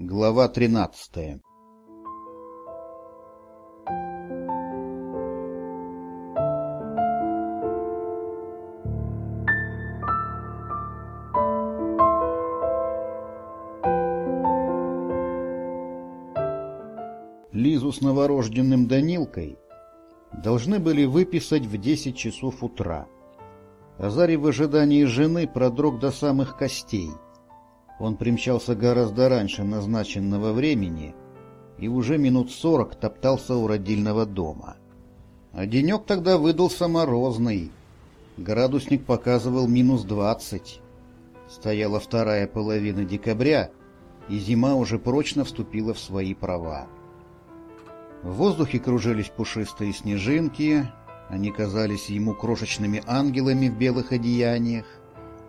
Глава тринадцатая Лизу с новорожденным Данилкой должны были выписать в десять часов утра. Азарий в ожидании жены продрог до самых костей. Он примчался гораздо раньше назначенного времени и уже минут сорок топтался у родильного дома. А денек тогда выдался морозный. Градусник показывал минус двадцать. Стояла вторая половина декабря, и зима уже прочно вступила в свои права. В воздухе кружились пушистые снежинки, они казались ему крошечными ангелами в белых одеяниях.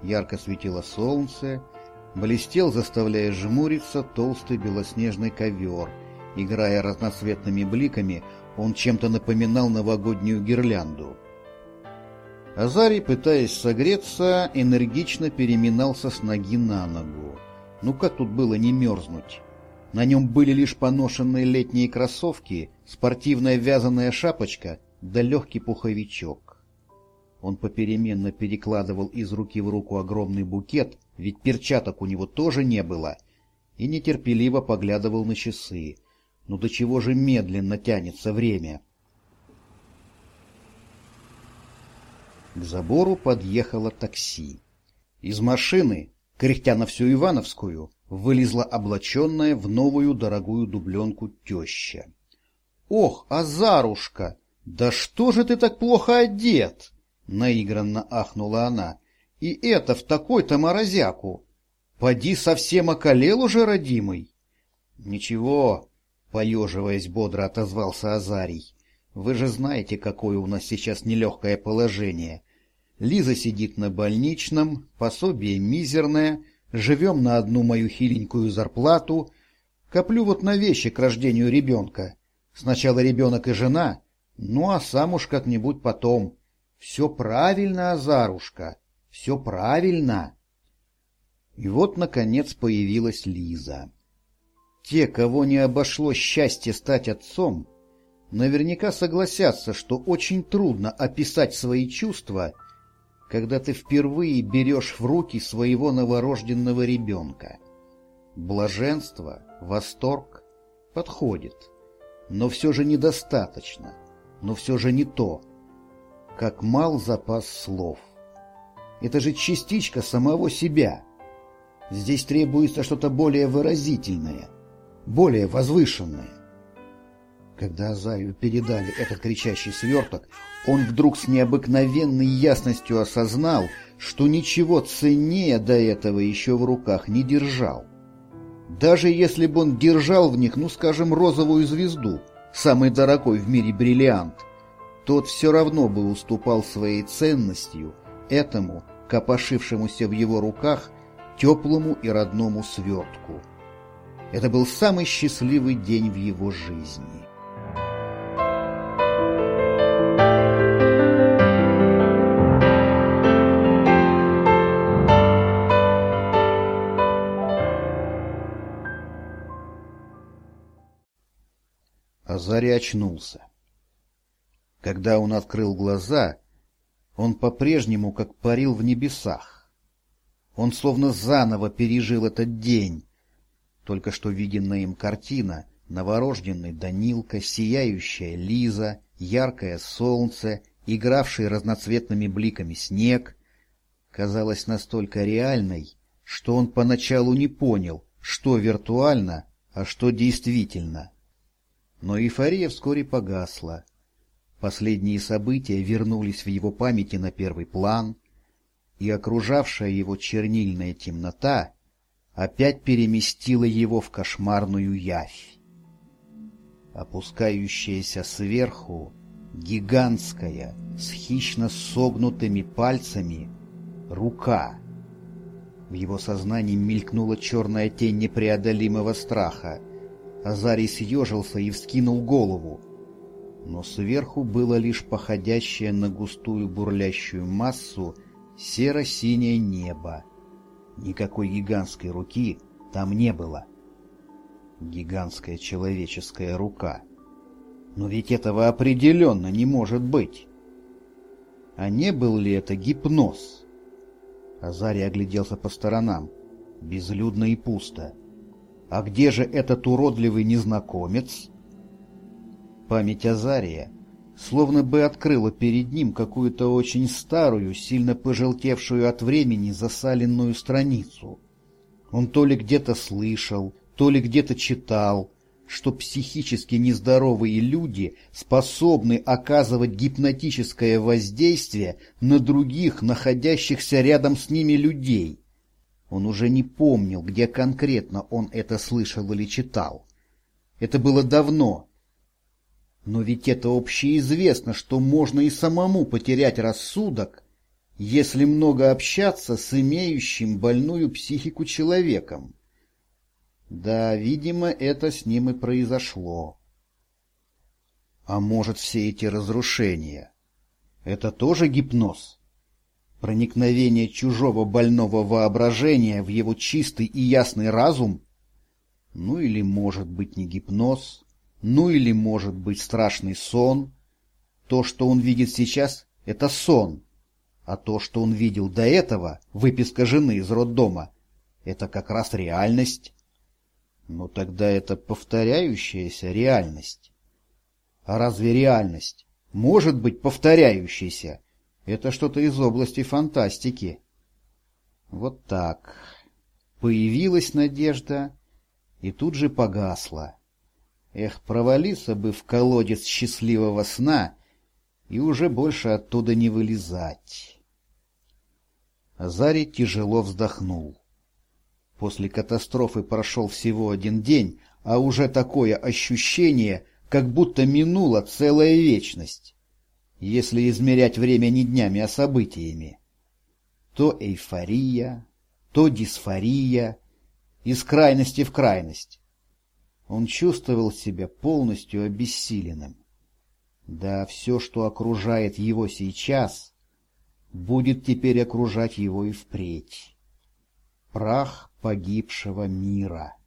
Ярко светило солнце, блестел, заставляя жмуриться, толстый белоснежный ковер. Играя разноцветными бликами, он чем-то напоминал новогоднюю гирлянду. Азарий, пытаясь согреться, энергично переминался с ноги на ногу. Ну как тут было не мерзнуть? На нем были лишь поношенные летние кроссовки, спортивная вязаная шапочка да легкий пуховичок. Он попеременно перекладывал из руки в руку огромный букет, ведь перчаток у него тоже не было, и нетерпеливо поглядывал на часы. Ну до чего же медленно тянется время? К забору подъехало такси. Из машины, кряхтя на всю Ивановскую, вылезла облаченная в новую дорогую дубленку теща. — Ох, Азарушка! «Да что же ты так плохо одет?» — наигранно ахнула она. «И это в такой-то морозяку! Поди совсем околел уже, родимый!» «Ничего», — поеживаясь бодро отозвался Азарий. «Вы же знаете, какое у нас сейчас нелегкое положение. Лиза сидит на больничном, пособие мизерное, живем на одну мою хиленькую зарплату, коплю вот на вещи к рождению ребенка. Сначала ребенок и жена, ну, а сам уж как-нибудь потом. Все правильно, Азарушка, все правильно. И вот, наконец, появилась Лиза. Те, кого не обошло счастье стать отцом, наверняка согласятся, что очень трудно описать свои чувства, когда ты впервые берешь в руки своего новорожденного ребенка. Блаженство, восторг подходит, но все же недостаточно но все же не то. Как мал запас слов. Это же частичка самого себя. Здесь требуется что-то более выразительное, более возвышенное. Когда Азаю передали этот кричащий сверток, он вдруг с необыкновенной ясностью осознал, что ничего ценнее до этого еще в руках не держал. Даже если бы он держал в них, ну скажем, розовую звезду – самый дорогой в мире бриллиант, тот все равно бы уступал своей ценностью этому, копошившемуся в его руках, теплому и родному свертку. Это был самый счастливый день в его жизни. Азарий очнулся. Когда он открыл глаза, он по-прежнему как парил в небесах. Он словно заново пережил этот день. Только что виденная им картина, новорожденный Данилка, сияющая Лиза, яркое солнце, игравший разноцветными бликами снег, казалась настолько реальной, что он поначалу не понял, что виртуально, а что действительно. Но эйфория вскоре погасла. Последние события вернулись в его памяти на первый план, и окружавшая его чернильная темнота опять переместила его в кошмарную явь. Опускающаяся сверху, гигантская, с хищно согнутыми пальцами, рука. В его сознании мелькнула черная тень непреодолимого страха — Азарий съежился и вскинул голову. Но сверху было лишь походящее на густую бурлящую массу серо-синее небо. Никакой гигантской руки там не было. Гигантская человеческая рука. Но ведь этого определенно не может быть. А не был ли это гипноз? Азарий огляделся по сторонам. Безлюдно и пусто. А где же этот уродливый незнакомец? Память Азария словно бы открыла перед ним какую-то очень старую, сильно пожелтевшую от времени засаленную страницу. Он то ли где-то слышал, то ли где-то читал, что психически нездоровые люди способны оказывать гипнотическое воздействие на других, находящихся рядом с ними людей. Он уже не помнил, где конкретно он это слышал или читал. Это было давно. Но ведь это общеизвестно, что можно и самому потерять рассудок, если много общаться с имеющим больную психику человеком. Да, видимо, это с ним и произошло. А может, все эти разрушения — это тоже гипноз? Проникновение чужого больного воображения в его чистый и ясный разум? Ну или, может быть, не гипноз, ну или, может быть, страшный сон. То, что он видит сейчас, — это сон, а то, что он видел до этого, выписка жены из роддома, — это как раз реальность. Но тогда это повторяющаяся реальность. А разве реальность может быть повторяющейся? Это что-то из области фантастики. Вот так. Появилась надежда и тут же погасла. Эх, провалиться бы в колодец счастливого сна и уже больше оттуда не вылезать. Азарий тяжело вздохнул. После катастрофы прошел всего один день, а уже такое ощущение, как будто минула целая вечность, если измерять время не днями, а событиями. То эйфория, то дисфория, из крайности в крайность. Он чувствовал себя полностью обессиленным. Да, все, что окружает его сейчас, будет теперь окружать его и впредь. Прах погибшего мира.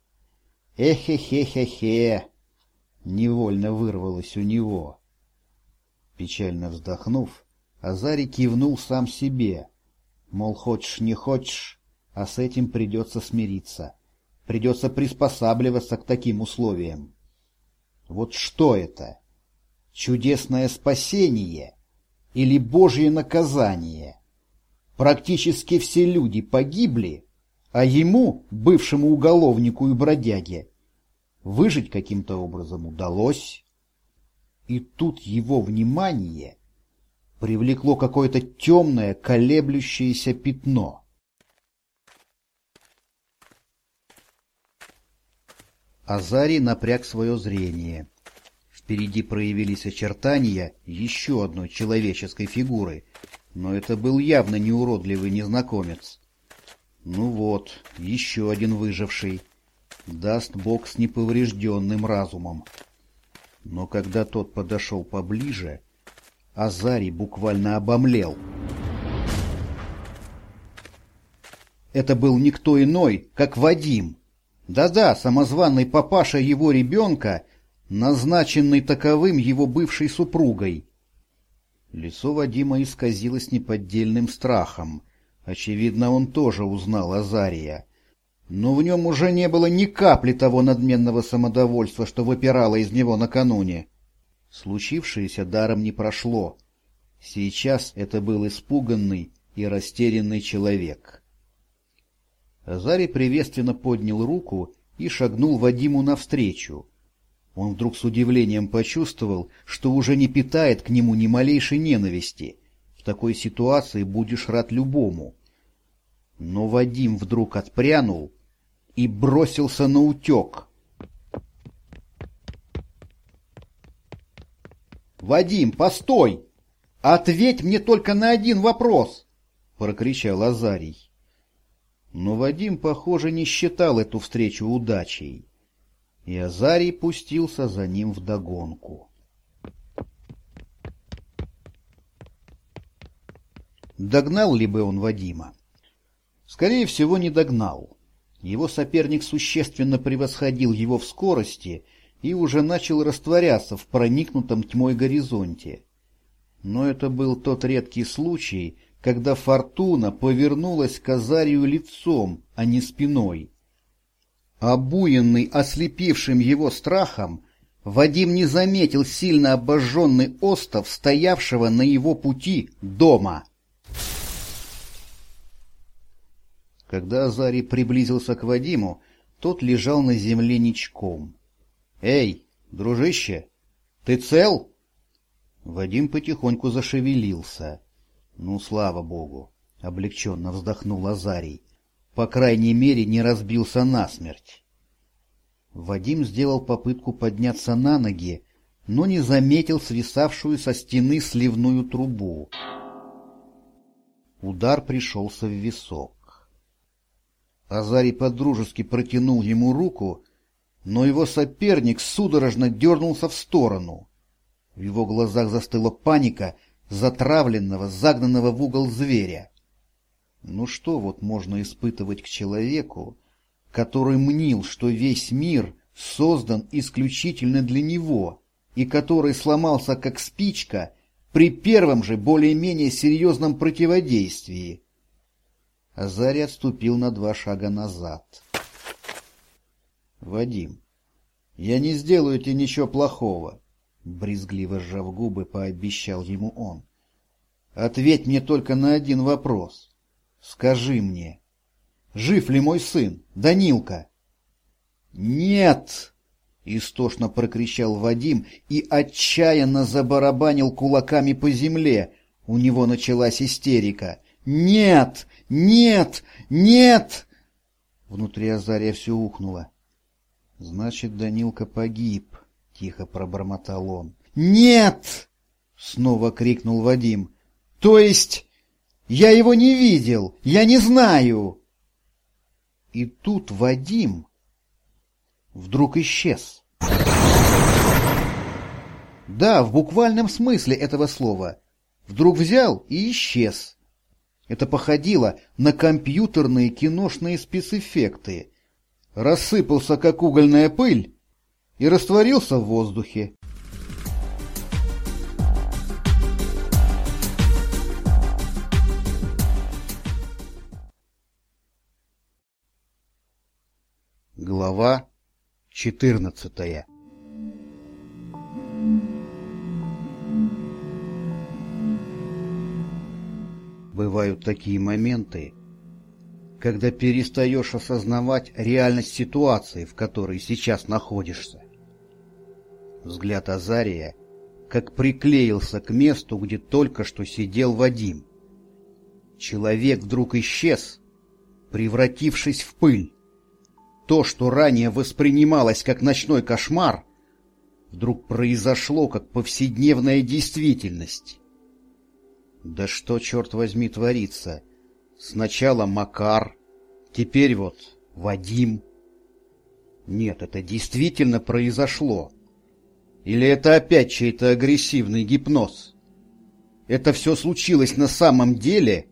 Эхе-хе-хе-хе! Невольно вырвалось у него. Печально вздохнув, Азарий кивнул сам себе. Мол, хочешь не хочешь, а с этим придется смириться. Придется приспосабливаться к таким условиям. Вот что это? Чудесное спасение или Божье наказание? Практически все люди погибли, а ему, бывшему уголовнику и бродяге, выжить каким-то образом удалось. И тут его внимание привлекло какое-то темное, колеблющееся пятно. Азарий напряг свое зрение. Впереди проявились очертания еще одной человеческой фигуры, но это был явно неуродливый незнакомец. Ну вот, еще один выживший. Даст бог с неповрежденным разумом. Но когда тот подошел поближе, Азарий буквально обомлел. Это был никто иной, как Вадим. Да-да, самозванный папаша его ребенка, назначенный таковым его бывшей супругой. Лицо Вадима исказилось неподдельным страхом — Очевидно, он тоже узнал Азария. Но в нем уже не было ни капли того надменного самодовольства, что выпирало из него накануне. Случившееся даром не прошло. Сейчас это был испуганный и растерянный человек. Азарий приветственно поднял руку и шагнул Вадиму навстречу. Он вдруг с удивлением почувствовал, что уже не питает к нему ни малейшей ненависти — в такой ситуации будешь рад любому. Но Вадим вдруг отпрянул и бросился на утек. «Вадим, постой! Ответь мне только на один вопрос!» — прокричал Азарий. Но Вадим, похоже, не считал эту встречу удачей, и Азарий пустился за ним вдогонку. Догнал ли бы он Вадима? Скорее всего, не догнал. Его соперник существенно превосходил его в скорости и уже начал растворяться в проникнутом тьмой горизонте. Но это был тот редкий случай, когда фортуна повернулась к Азарию лицом, а не спиной. Обуянный ослепившим его страхом, Вадим не заметил сильно обожженный остов, стоявшего на его пути дома. Когда Азарий приблизился к Вадиму, тот лежал на земле ничком. «Эй, дружище, ты цел?» Вадим потихоньку зашевелился. «Ну, слава богу!» — облегченно вздохнул Азарий. «По крайней мере, не разбился насмерть». Вадим сделал попытку подняться на ноги, но не заметил свисавшую со стены сливную трубу. Удар пришелся в висок. Азарий подружески протянул ему руку, но его соперник судорожно дернулся в сторону. В его глазах застыла паника затравленного, загнанного в угол зверя. Ну что вот можно испытывать к человеку, который мнил, что весь мир создан исключительно для него, и который сломался как спичка при первом же более-менее серьезном противодействии. Азарий отступил на два шага назад. «Вадим, я не сделаю тебе ничего плохого», — брезгливо сжав губы, пообещал ему он. «Ответь мне только на один вопрос. Скажи мне, жив ли мой сын, Данилка?» «Нет!» — истошно прокричал Вадим и отчаянно забарабанил кулаками по земле. У него началась истерика. «Нет! Нет! Нет!» Внутри Азария все ухнуло. Значит, Данилка погиб, — тихо пробормотал он. Нет! — снова крикнул Вадим. То есть я его не видел, я не знаю. И тут Вадим вдруг исчез. Да, в буквальном смысле этого слова. Вдруг взял и исчез. Это походило на компьютерные киношные спецэффекты рассыпался, как угольная пыль, и растворился в воздухе. Глава четырнадцатая Бывают такие моменты, когда перестаешь осознавать реальность ситуации, в которой сейчас находишься. Взгляд Азария как приклеился к месту, где только что сидел Вадим. Человек вдруг исчез, превратившись в пыль. То, что ранее воспринималось как ночной кошмар, вдруг произошло как повседневная действительность. Да что, черт возьми, творится? Сначала Макар, теперь вот Вадим. Нет, это действительно произошло. Или это опять чей-то агрессивный гипноз? Это все случилось на самом деле?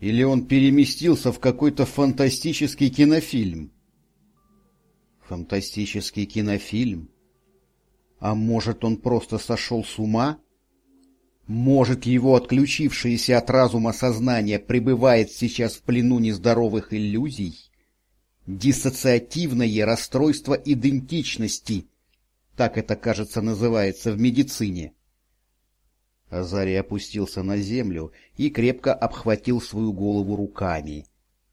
Или он переместился в какой-то фантастический кинофильм? Фантастический кинофильм? А может, он просто сошел с ума? Может, его отключившееся от разума сознание пребывает сейчас в плену нездоровых иллюзий? Диссоциативное расстройство идентичности. Так это, кажется, называется в медицине. Азарий опустился на землю и крепко обхватил свою голову руками.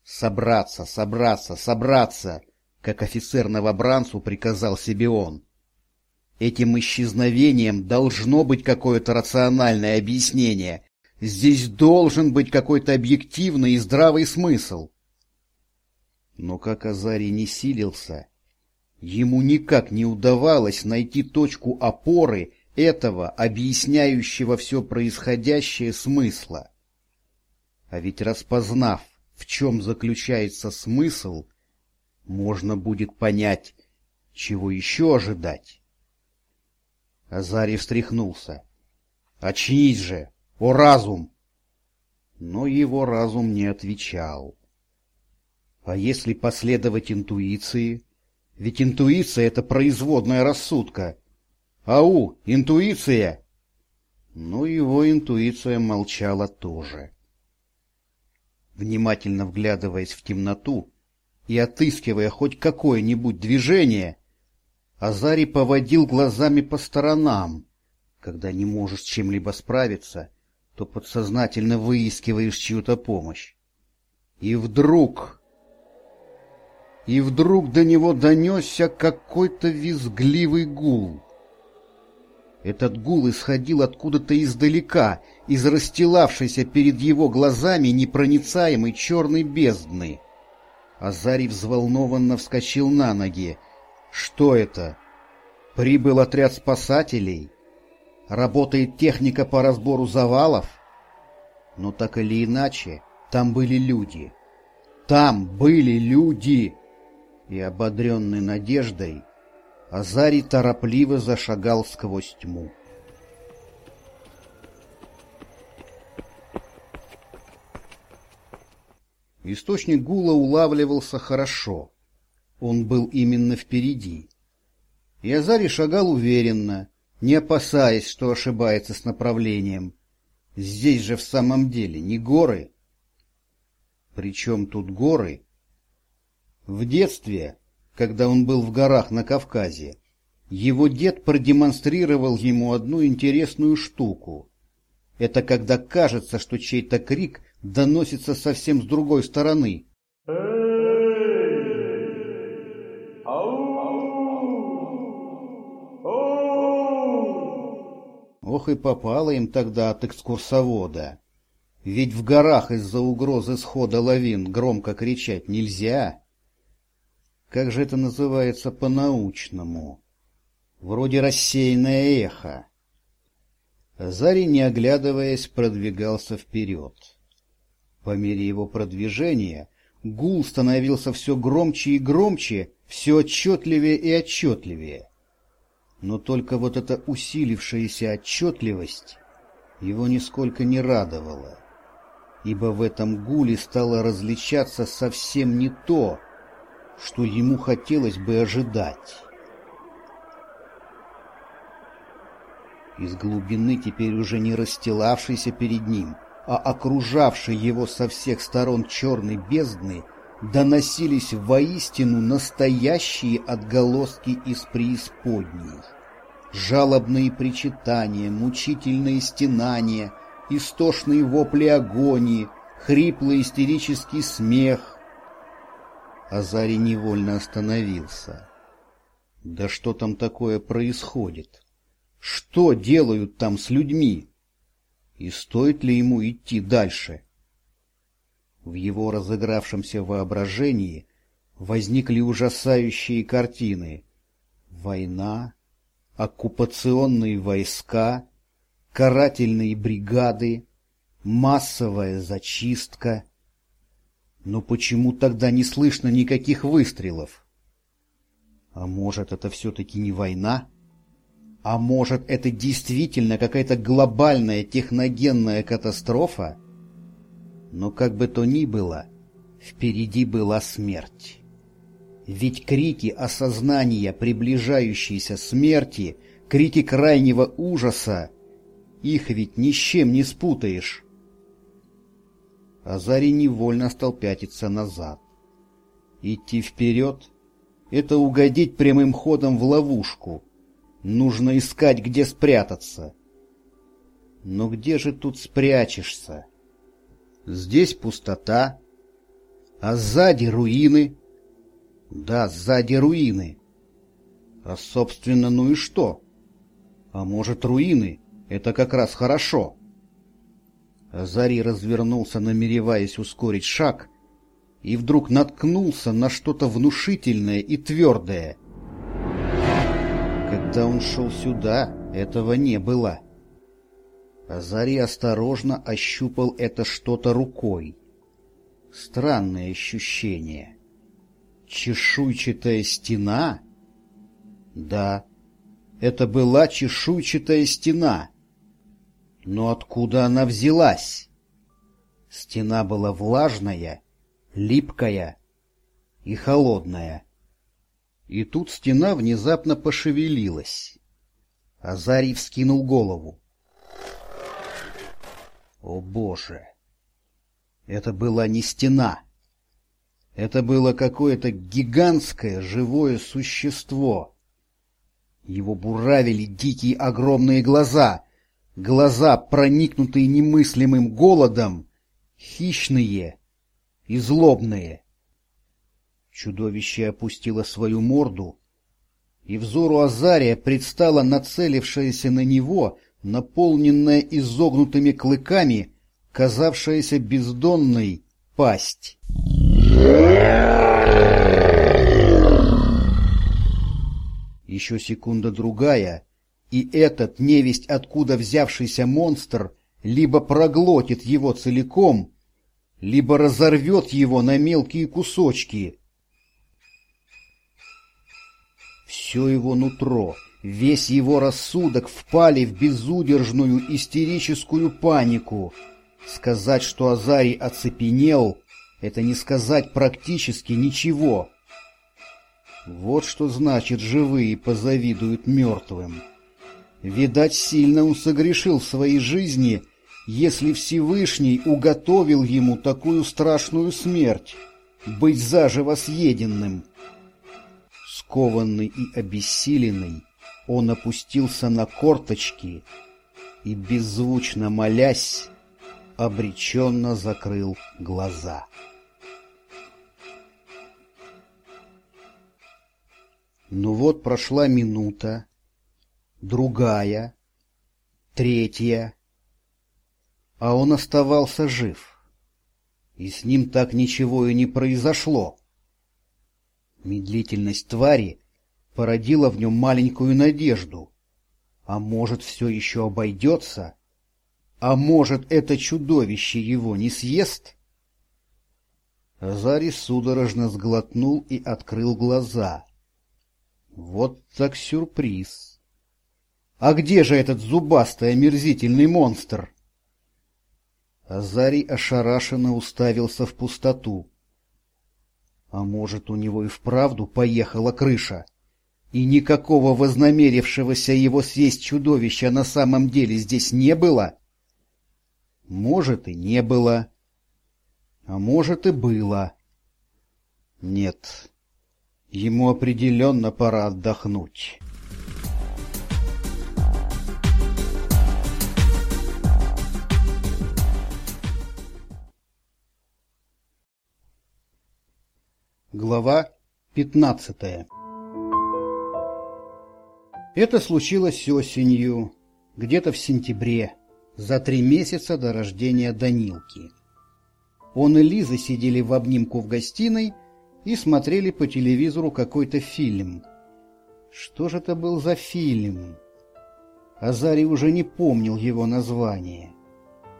«Собраться, собраться, собраться!» Как офицер новобранцу приказал себе он. Этим исчезновением должно быть какое-то рациональное объяснение. Здесь должен быть какой-то объективный и здравый смысл. Но как Азарий не силился, ему никак не удавалось найти точку опоры этого, объясняющего все происходящее смысла. А ведь распознав, в чем заключается смысл, можно будет понять, чего еще ожидать. Азарий встряхнулся. «Очнись же! О, разум!» Но его разум не отвечал. А если последовать интуиции? Ведь интуиция — это производная рассудка. Ау, интуиция! Но его интуиция молчала тоже. Внимательно вглядываясь в темноту и отыскивая хоть какое-нибудь движение, Азарий поводил глазами по сторонам. Когда не можешь чем-либо справиться, то подсознательно выискиваешь чью-то помощь. И вдруг... И вдруг до него донесся какой-то визгливый гул. Этот гул исходил откуда-то издалека, из расстилавшейся перед его глазами непроницаемой черной бездны. Азарий взволнованно вскочил на ноги. Что это? Прибыл отряд спасателей? Работает техника по разбору завалов? Но так или иначе, там были люди. Там были люди! И, ободренный надеждой, Азарий торопливо зашагал сквозь тьму. Источник гула улавливался хорошо. Он был именно впереди. И Азарий шагал уверенно, не опасаясь, что ошибается с направлением. Здесь же в самом деле не горы. Причем тут горы? В детстве, когда он был в горах на Кавказе, его дед продемонстрировал ему одну интересную штуку. Это когда кажется, что чей-то крик доносится совсем с другой стороны. Ох и попало им тогда от экскурсовода. Ведь в горах из-за угрозы схода лавин громко кричать нельзя. Как же это называется по-научному? Вроде рассеянное эхо. Зари, не оглядываясь, продвигался вперед. По мере его продвижения гул становился все громче и громче, все отчетливее и отчетливее. Но только вот эта усилившаяся отчетливость его нисколько не радовала, ибо в этом гуле стало различаться совсем не то, что ему хотелось бы ожидать. Из глубины теперь уже не расстилавшейся перед ним, а окружавшей его со всех сторон черной бездны, доносились воистину настоящие отголоски из преисподней. Жалобные причитания, мучительные стенания, истошные вопли агонии, хриплый истерический смех. Азарий невольно остановился. Да что там такое происходит? Что делают там с людьми? И стоит ли ему идти дальше? В его разыгравшемся воображении возникли ужасающие картины. Война, оккупационные войска, карательные бригады, массовая зачистка. Но почему тогда не слышно никаких выстрелов? А может, это все-таки не война? А может, это действительно какая-то глобальная техногенная катастрофа? Но как бы то ни было, впереди была смерть. Ведь крики осознания приближающейся смерти, крики крайнего ужаса, их ведь ни с чем не спутаешь. Азарий невольно стал пятиться назад. Идти вперед — это угодить прямым ходом в ловушку — Нужно искать, где спрятаться. Но где же тут спрячешься? Здесь пустота, а сзади руины. Да, сзади руины. А, собственно, ну и что? А может, руины — это как раз хорошо? Азарий развернулся, намереваясь ускорить шаг, и вдруг наткнулся на что-то внушительное и твердое — когда он шел сюда, этого не было. Азарий осторожно ощупал это что-то рукой. Странное ощущение. Чешуйчатая стена? Да, это была чешуйчатая стена. Но откуда она взялась? Стена была влажная, липкая, и холодная. И тут стена внезапно пошевелилась. Азарий вскинул голову. О боже! Это была не стена. Это было какое-то гигантское живое существо. Его буравили дикие огромные глаза, глаза, проникнутые немыслимым голодом, хищные и злобные. Чудовище опустило свою морду, и взору Азария предстала нацелившаяся на него, наполненная изогнутыми клыками, казавшаяся бездонной пасть. Еще секунда-другая, и этот невесть откуда взявшийся монстр либо проглотит его целиком, либо разорвет его на мелкие кусочки. Все его нутро, весь его рассудок впали в безудержную истерическую панику. Сказать, что Азарий оцепенел, это не сказать практически ничего. Вот что значит живые позавидуют мертвым. Видать, сильно он согрешил в своей жизни, если Всевышний уготовил ему такую страшную смерть — быть заживо съеденным. Скованный и обессиленный, он опустился на корточки и, беззвучно молясь, обреченно закрыл глаза. Ну вот прошла минута, другая, третья, а он оставался жив, и с ним так ничего и не произошло. Медлительность твари породила в нем маленькую надежду. А может, все еще обойдется? А может, это чудовище его не съест? Азарий судорожно сглотнул и открыл глаза. Вот так сюрприз! А где же этот зубастый омерзительный монстр? Азарий ошарашенно уставился в пустоту. А может, у него и вправду поехала крыша? И никакого вознамерившегося его съесть чудовища на самом деле здесь не было? Может, и не было. А может, и было. Нет, ему определенно пора отдохнуть. Глава 15 Это случилось осенью, где-то в сентябре, за три месяца до рождения Данилки. Он и Лиза сидели в обнимку в гостиной и смотрели по телевизору какой-то фильм. Что же это был за фильм? Азарий уже не помнил его название.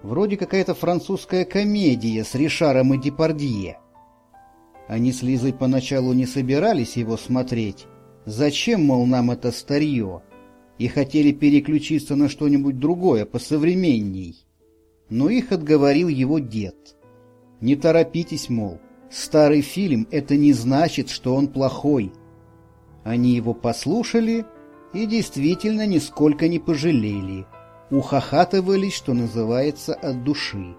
Вроде какая-то французская комедия с Ришаром и Депардье. Они с Лизой поначалу не собирались его смотреть. Зачем, мол, нам это старье? И хотели переключиться на что-нибудь другое, посовременней. Но их отговорил его дед. Не торопитесь, мол, старый фильм — это не значит, что он плохой. Они его послушали и действительно нисколько не пожалели. Ухахатывались, что называется, от души.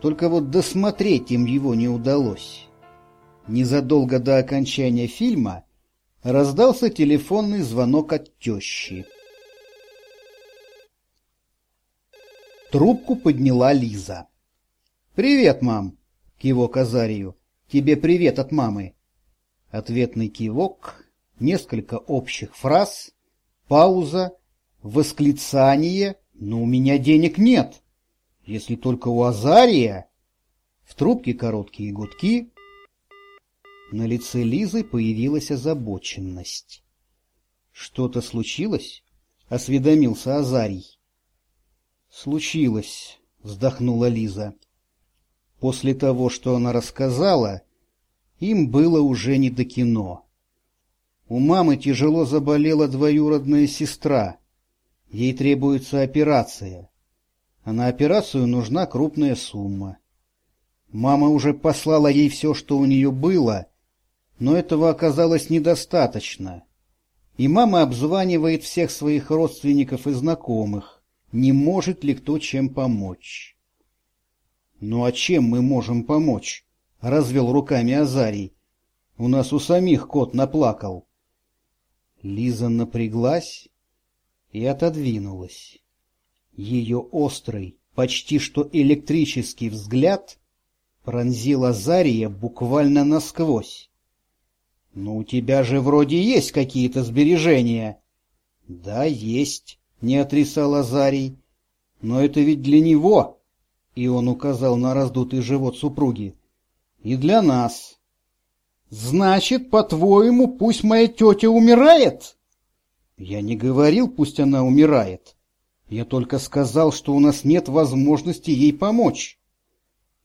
Только вот досмотреть им его не удалось. Незадолго до окончания фильма раздался телефонный звонок от тещи. Трубку подняла Лиза. «Привет, мам!» — кивок Азарию. «Тебе привет от мамы!» Ответный кивок, несколько общих фраз, пауза, восклицание «Но у меня денег нет!» Если только у Азария... В трубке короткие гудки, на лице Лизы появилась озабоченность. «Что-то случилось?» — осведомился Азарий. «Случилось», — вздохнула Лиза. После того, что она рассказала, им было уже не до кино. У мамы тяжело заболела двоюродная сестра. Ей требуется операция. А на операцию нужна крупная сумма. Мама уже послала ей все, что у нее было — Но этого оказалось недостаточно. И мама обзванивает всех своих родственников и знакомых, не может ли кто чем помочь. «Ну а чем мы можем помочь?» — развел руками Азарий. «У нас у самих кот наплакал». Лиза напряглась и отодвинулась. Ее острый, почти что электрический взгляд пронзил Азария буквально насквозь. — Ну, у тебя же вроде есть какие-то сбережения. — Да, есть, — не отрицал Азарий. — Но это ведь для него, — и он указал на раздутый живот супруги, — и для нас. — Значит, по-твоему, пусть моя тетя умирает? — Я не говорил, пусть она умирает. Я только сказал, что у нас нет возможности ей помочь.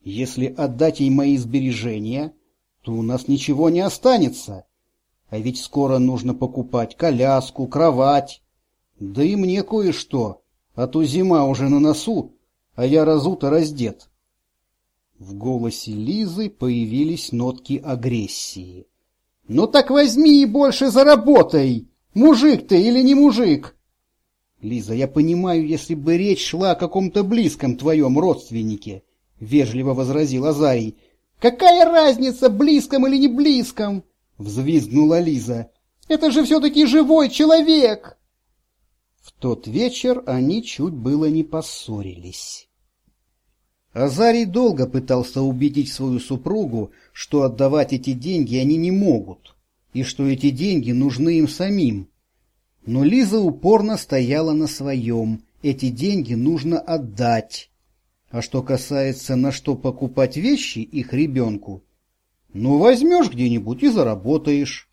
Если отдать ей мои сбережения, то у нас ничего не останется. А ведь скоро нужно покупать коляску, кровать. Да и мне кое-что, а то зима уже на носу, а я разут и раздет. В голосе Лизы появились нотки агрессии. — Ну так возьми и больше заработай! Мужик ты или не мужик? — Лиза, я понимаю, если бы речь шла о каком-то близком твоем родственнике, — вежливо возразил Азарий, — «Какая разница, близком или не близком?» — взвизгнула Лиза. «Это же все-таки живой человек!» В тот вечер они чуть было не поссорились. Азарий долго пытался убедить свою супругу, что отдавать эти деньги они не могут, и что эти деньги нужны им самим. Но Лиза упорно стояла на своем, эти деньги нужно отдать, а что касается, на что покупать вещи их ребенку, ну, возьмешь где-нибудь и заработаешь.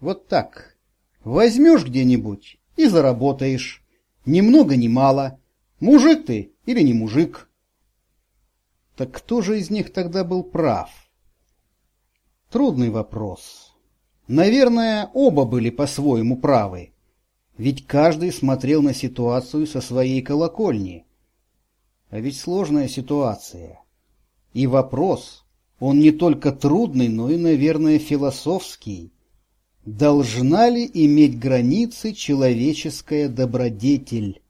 Вот так. Возьмешь где-нибудь и заработаешь. Ни много ни мало. Мужик ты или не мужик? Так кто же из них тогда был прав? Трудный вопрос. Наверное, оба были по-своему правы. Ведь каждый смотрел на ситуацию со своей колокольни. А ведь сложная ситуация. И вопрос, он не только трудный, но и, наверное, философский. Должна ли иметь границы человеческая добродетель?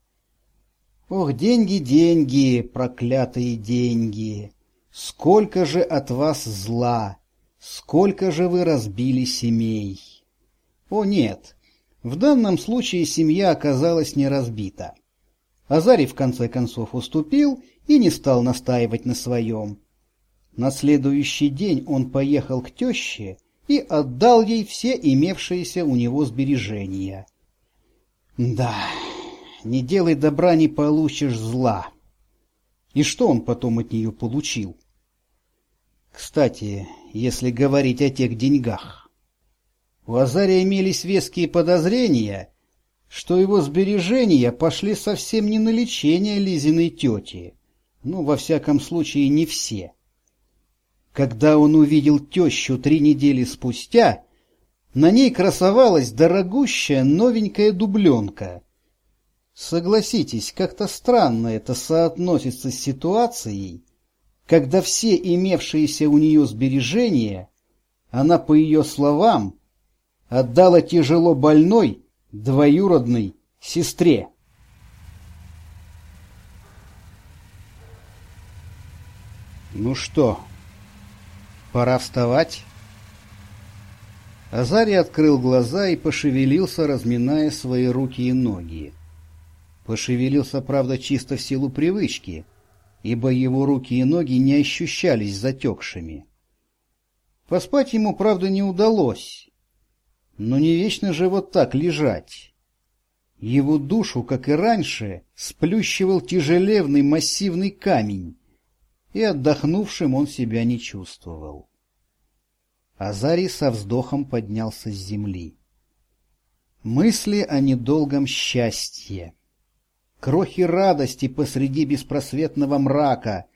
Ох, деньги, деньги, проклятые деньги! Сколько же от вас зла! Сколько же вы разбили семей! О нет, в данном случае семья оказалась не разбита. Азарий в конце концов уступил и не стал настаивать на своем. На следующий день он поехал к теще и отдал ей все имевшиеся у него сбережения. Да, не делай добра, не получишь зла. И что он потом от нее получил? Кстати, если говорить о тех деньгах. У Азария имелись веские подозрения, что его сбережения пошли совсем не на лечение Лизиной тети. Ну, во всяком случае, не все. Когда он увидел тещу три недели спустя, на ней красовалась дорогущая новенькая дубленка. Согласитесь, как-то странно это соотносится с ситуацией, когда все имевшиеся у нее сбережения она, по ее словам, отдала тяжело больной двоюродной сестре. Ну что, пора вставать? Азарий открыл глаза и пошевелился, разминая свои руки и ноги. Пошевелился, правда, чисто в силу привычки, ибо его руки и ноги не ощущались затекшими. Поспать ему, правда, не удалось, но не вечно же вот так лежать. Его душу, как и раньше, сплющивал тяжелевный массивный камень, и отдохнувшим он себя не чувствовал. Азарий со вздохом поднялся с земли. Мысли о недолгом счастье. Крохи радости посреди беспросветного мрака,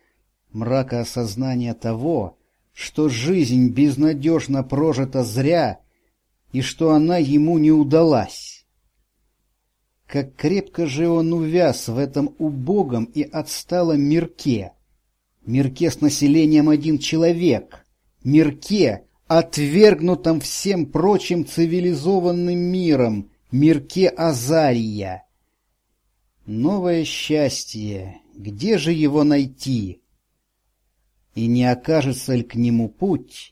мрака осознания того, что жизнь безнадежно прожита зря — и что она ему не удалась. Как крепко же он увяз в этом убогом и отсталом мирке, мирке с населением один человек, мирке, отвергнутом всем прочим цивилизованным миром, мирке Азария. Новое счастье, где же его найти? И не окажется ли к нему путь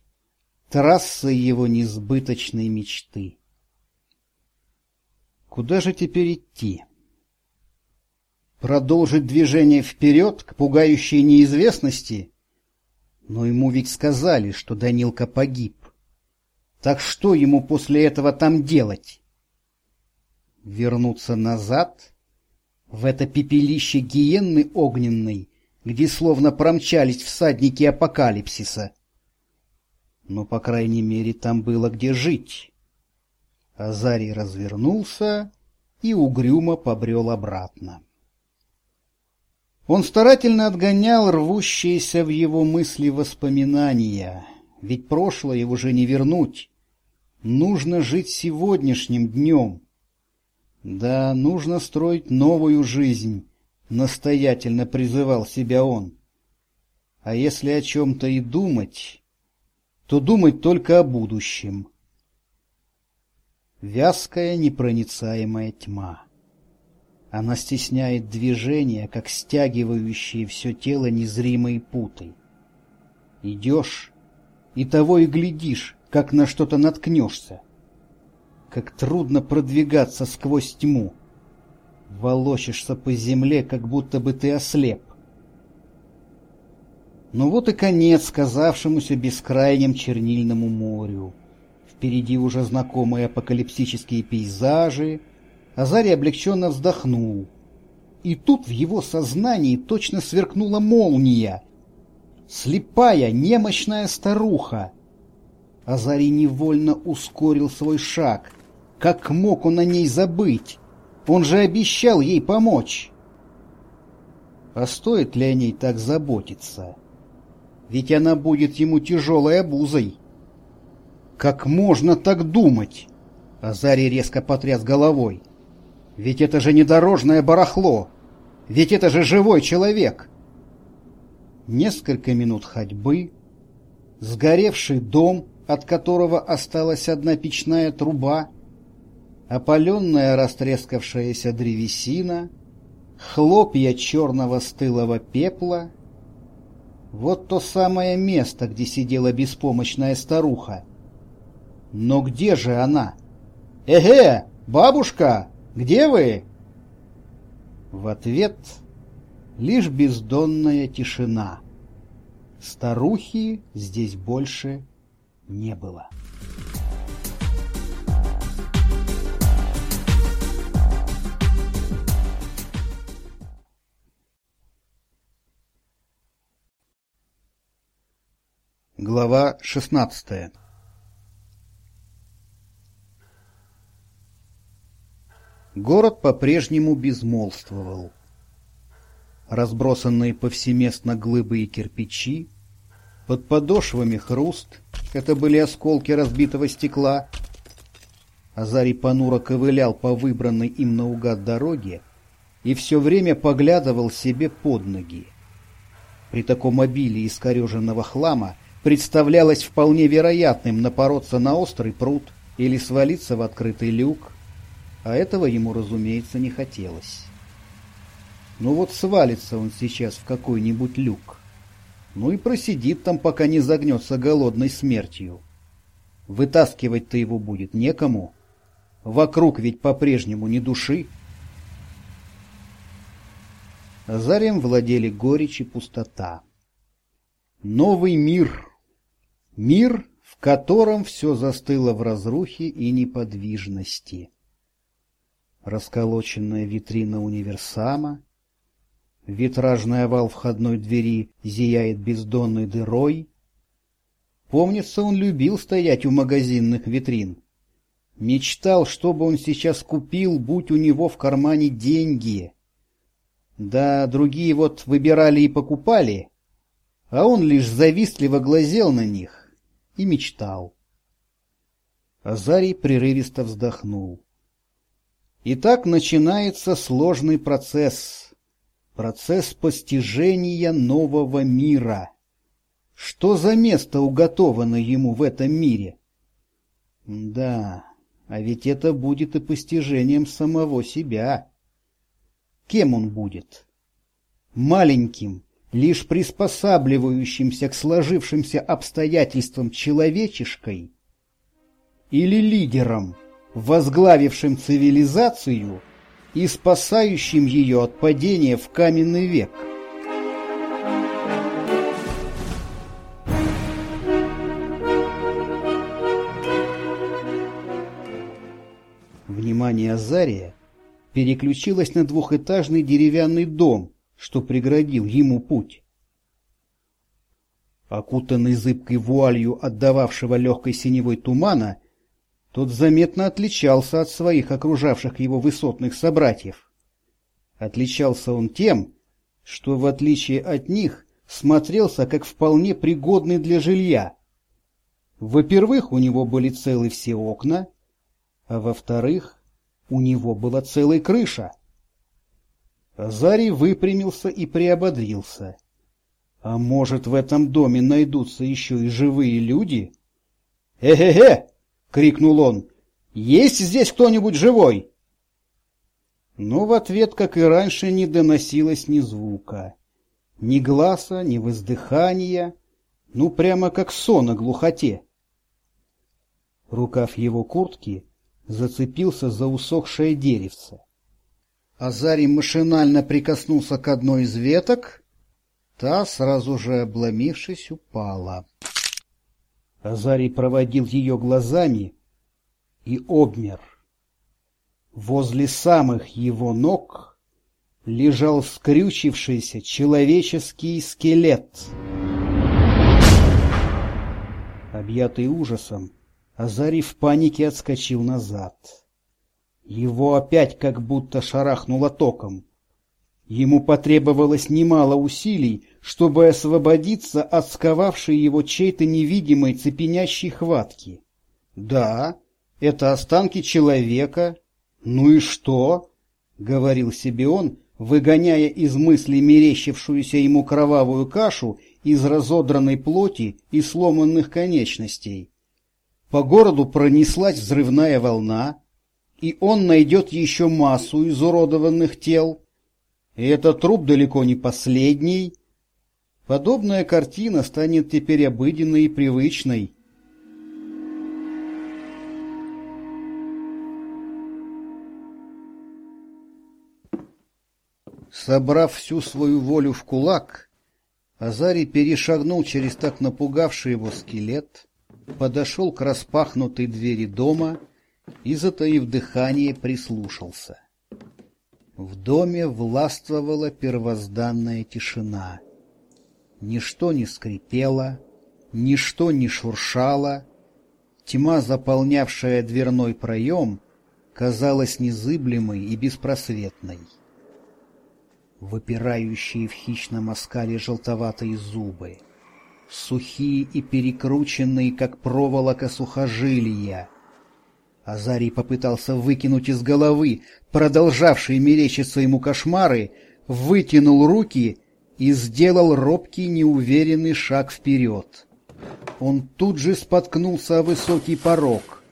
трассой его несбыточной мечты? Куда же теперь идти? Продолжить движение вперед к пугающей неизвестности? Но ему ведь сказали, что Данилка погиб. Так что ему после этого там делать? Вернуться назад? В это пепелище гиенны огненной, где словно промчались всадники апокалипсиса. Но, по крайней мере, там было где жить. Азарий развернулся и угрюмо побрел обратно. Он старательно отгонял рвущиеся в его мысли воспоминания, ведь прошлое уже не вернуть. Нужно жить сегодняшним днем. Да, нужно строить новую жизнь, настоятельно призывал себя он. А если о чем-то и думать, то думать только о будущем. Вязкая непроницаемая тьма. Она стесняет движения, как стягивающие все тело незримые путы. Идешь, и того и глядишь, как на что-то наткнешься. Как трудно продвигаться сквозь тьму. Волочишься по земле, как будто бы ты ослеп. Ну вот и конец казавшемуся бескрайним чернильному морю. Впереди уже знакомые апокалипсические пейзажи, Азарий облегченно вздохнул. И тут в его сознании точно сверкнула молния. Слепая, немощная старуха. Азарий невольно ускорил свой шаг. Как мог он о ней забыть? Он же обещал ей помочь. А стоит ли о ней так заботиться? Ведь она будет ему тяжелой обузой. Как можно так думать? Азарий резко потряс головой. Ведь это же не дорожное барахло. Ведь это же живой человек. Несколько минут ходьбы, сгоревший дом, от которого осталась одна печная труба, опаленная растрескавшаяся древесина, хлопья черного стылого пепла. Вот то самое место, где сидела беспомощная старуха. Но где же она? «Эге, бабушка!» Где вы?» В ответ лишь бездонная тишина. Старухи здесь больше не было. Глава шестнадцатая Город по-прежнему безмолвствовал. Разбросанные повсеместно глыбы и кирпичи, под подошвами хруст, это были осколки разбитого стекла. Азарий понуро ковылял по выбранной им наугад дороге и все время поглядывал себе под ноги. При таком обилии искореженного хлама представлялось вполне вероятным напороться на острый пруд или свалиться в открытый люк, а этого ему, разумеется, не хотелось. Ну вот свалится он сейчас в какой-нибудь люк. Ну и просидит там, пока не загнется голодной смертью. Вытаскивать-то его будет некому. Вокруг ведь по-прежнему ни души. Зарем владели горечь и пустота. Новый мир. Мир, в котором все застыло в разрухе и неподвижности расколоченная витрина универсама, витражный овал входной двери зияет бездонной дырой. Помнится, он любил стоять у магазинных витрин. Мечтал, чтобы он сейчас купил, будь у него в кармане деньги. Да, другие вот выбирали и покупали, а он лишь завистливо глазел на них и мечтал. Азарий прерывисто вздохнул. И так начинается сложный процесс. Процесс постижения нового мира. Что за место уготовано ему в этом мире? Да, а ведь это будет и постижением самого себя. Кем он будет? Маленьким, лишь приспосабливающимся к сложившимся обстоятельствам человечешкой? Или лидером, возглавившим цивилизацию и спасающим ее от падения в каменный век? Внимание Азария переключилось на двухэтажный деревянный дом, что преградил ему путь. Окутанный зыбкой вуалью отдававшего легкой синевой тумана, тот заметно отличался от своих окружавших его высотных собратьев. Отличался он тем, что, в отличие от них, смотрелся как вполне пригодный для жилья. Во-первых, у него были целы все окна, а во-вторых, у него была целая крыша. Азарий выпрямился и приободрился. А может, в этом доме найдутся еще и живые люди? «Э-э-э!» — крикнул он. «Есть здесь кто-нибудь живой?» Но в ответ, как и раньше, не доносилось ни звука. Ни глаза, ни воздыхания, ну прямо как сон на глухоте. Рукав его куртки зацепился за усохшее деревце. Азарий машинально прикоснулся к одной из веток, та, сразу же обломившись, упала. Азарий проводил ее глазами и обмер. Возле самых его ног лежал скрючившийся человеческий скелет. Объятый ужасом, Азарий в панике отскочил назад. Его опять как будто шарахнуло током. Ему потребовалось немало усилий, чтобы освободиться от сковавшей его чьей-то невидимой цепенящей хватки. Да, это останки человека. Ну и что? — говорил себе он, выгоняя из мыслей мерещившуюся ему кровавую кашу из разодранной плоти и сломанных конечностей. По городу пронеслась взрывная волна, и он найдет еще массу изуродованных тел. И этот труп далеко не последний. Подобная картина станет теперь обыденной и привычной. Собрав всю свою волю в кулак, Азарий перешагнул через так напугавший его скелет, подошел к распахнутой двери дома и, затаив дыхание, прислушался. В доме властвовала первозданная тишина. Ничто не скрипело, ничто не шуршало. Тьма, заполнявшая дверной проем, казалась незыблемой и беспросветной. Выпирающие в хищном оскале желтоватые зубы, сухие и перекрученные, как проволока сухожилия. Азарий попытался выкинуть из головы продолжавшие мерещиться ему кошмары, вытянул руки и сделал робкий неуверенный шаг вперед. Он тут же споткнулся о высокий порог,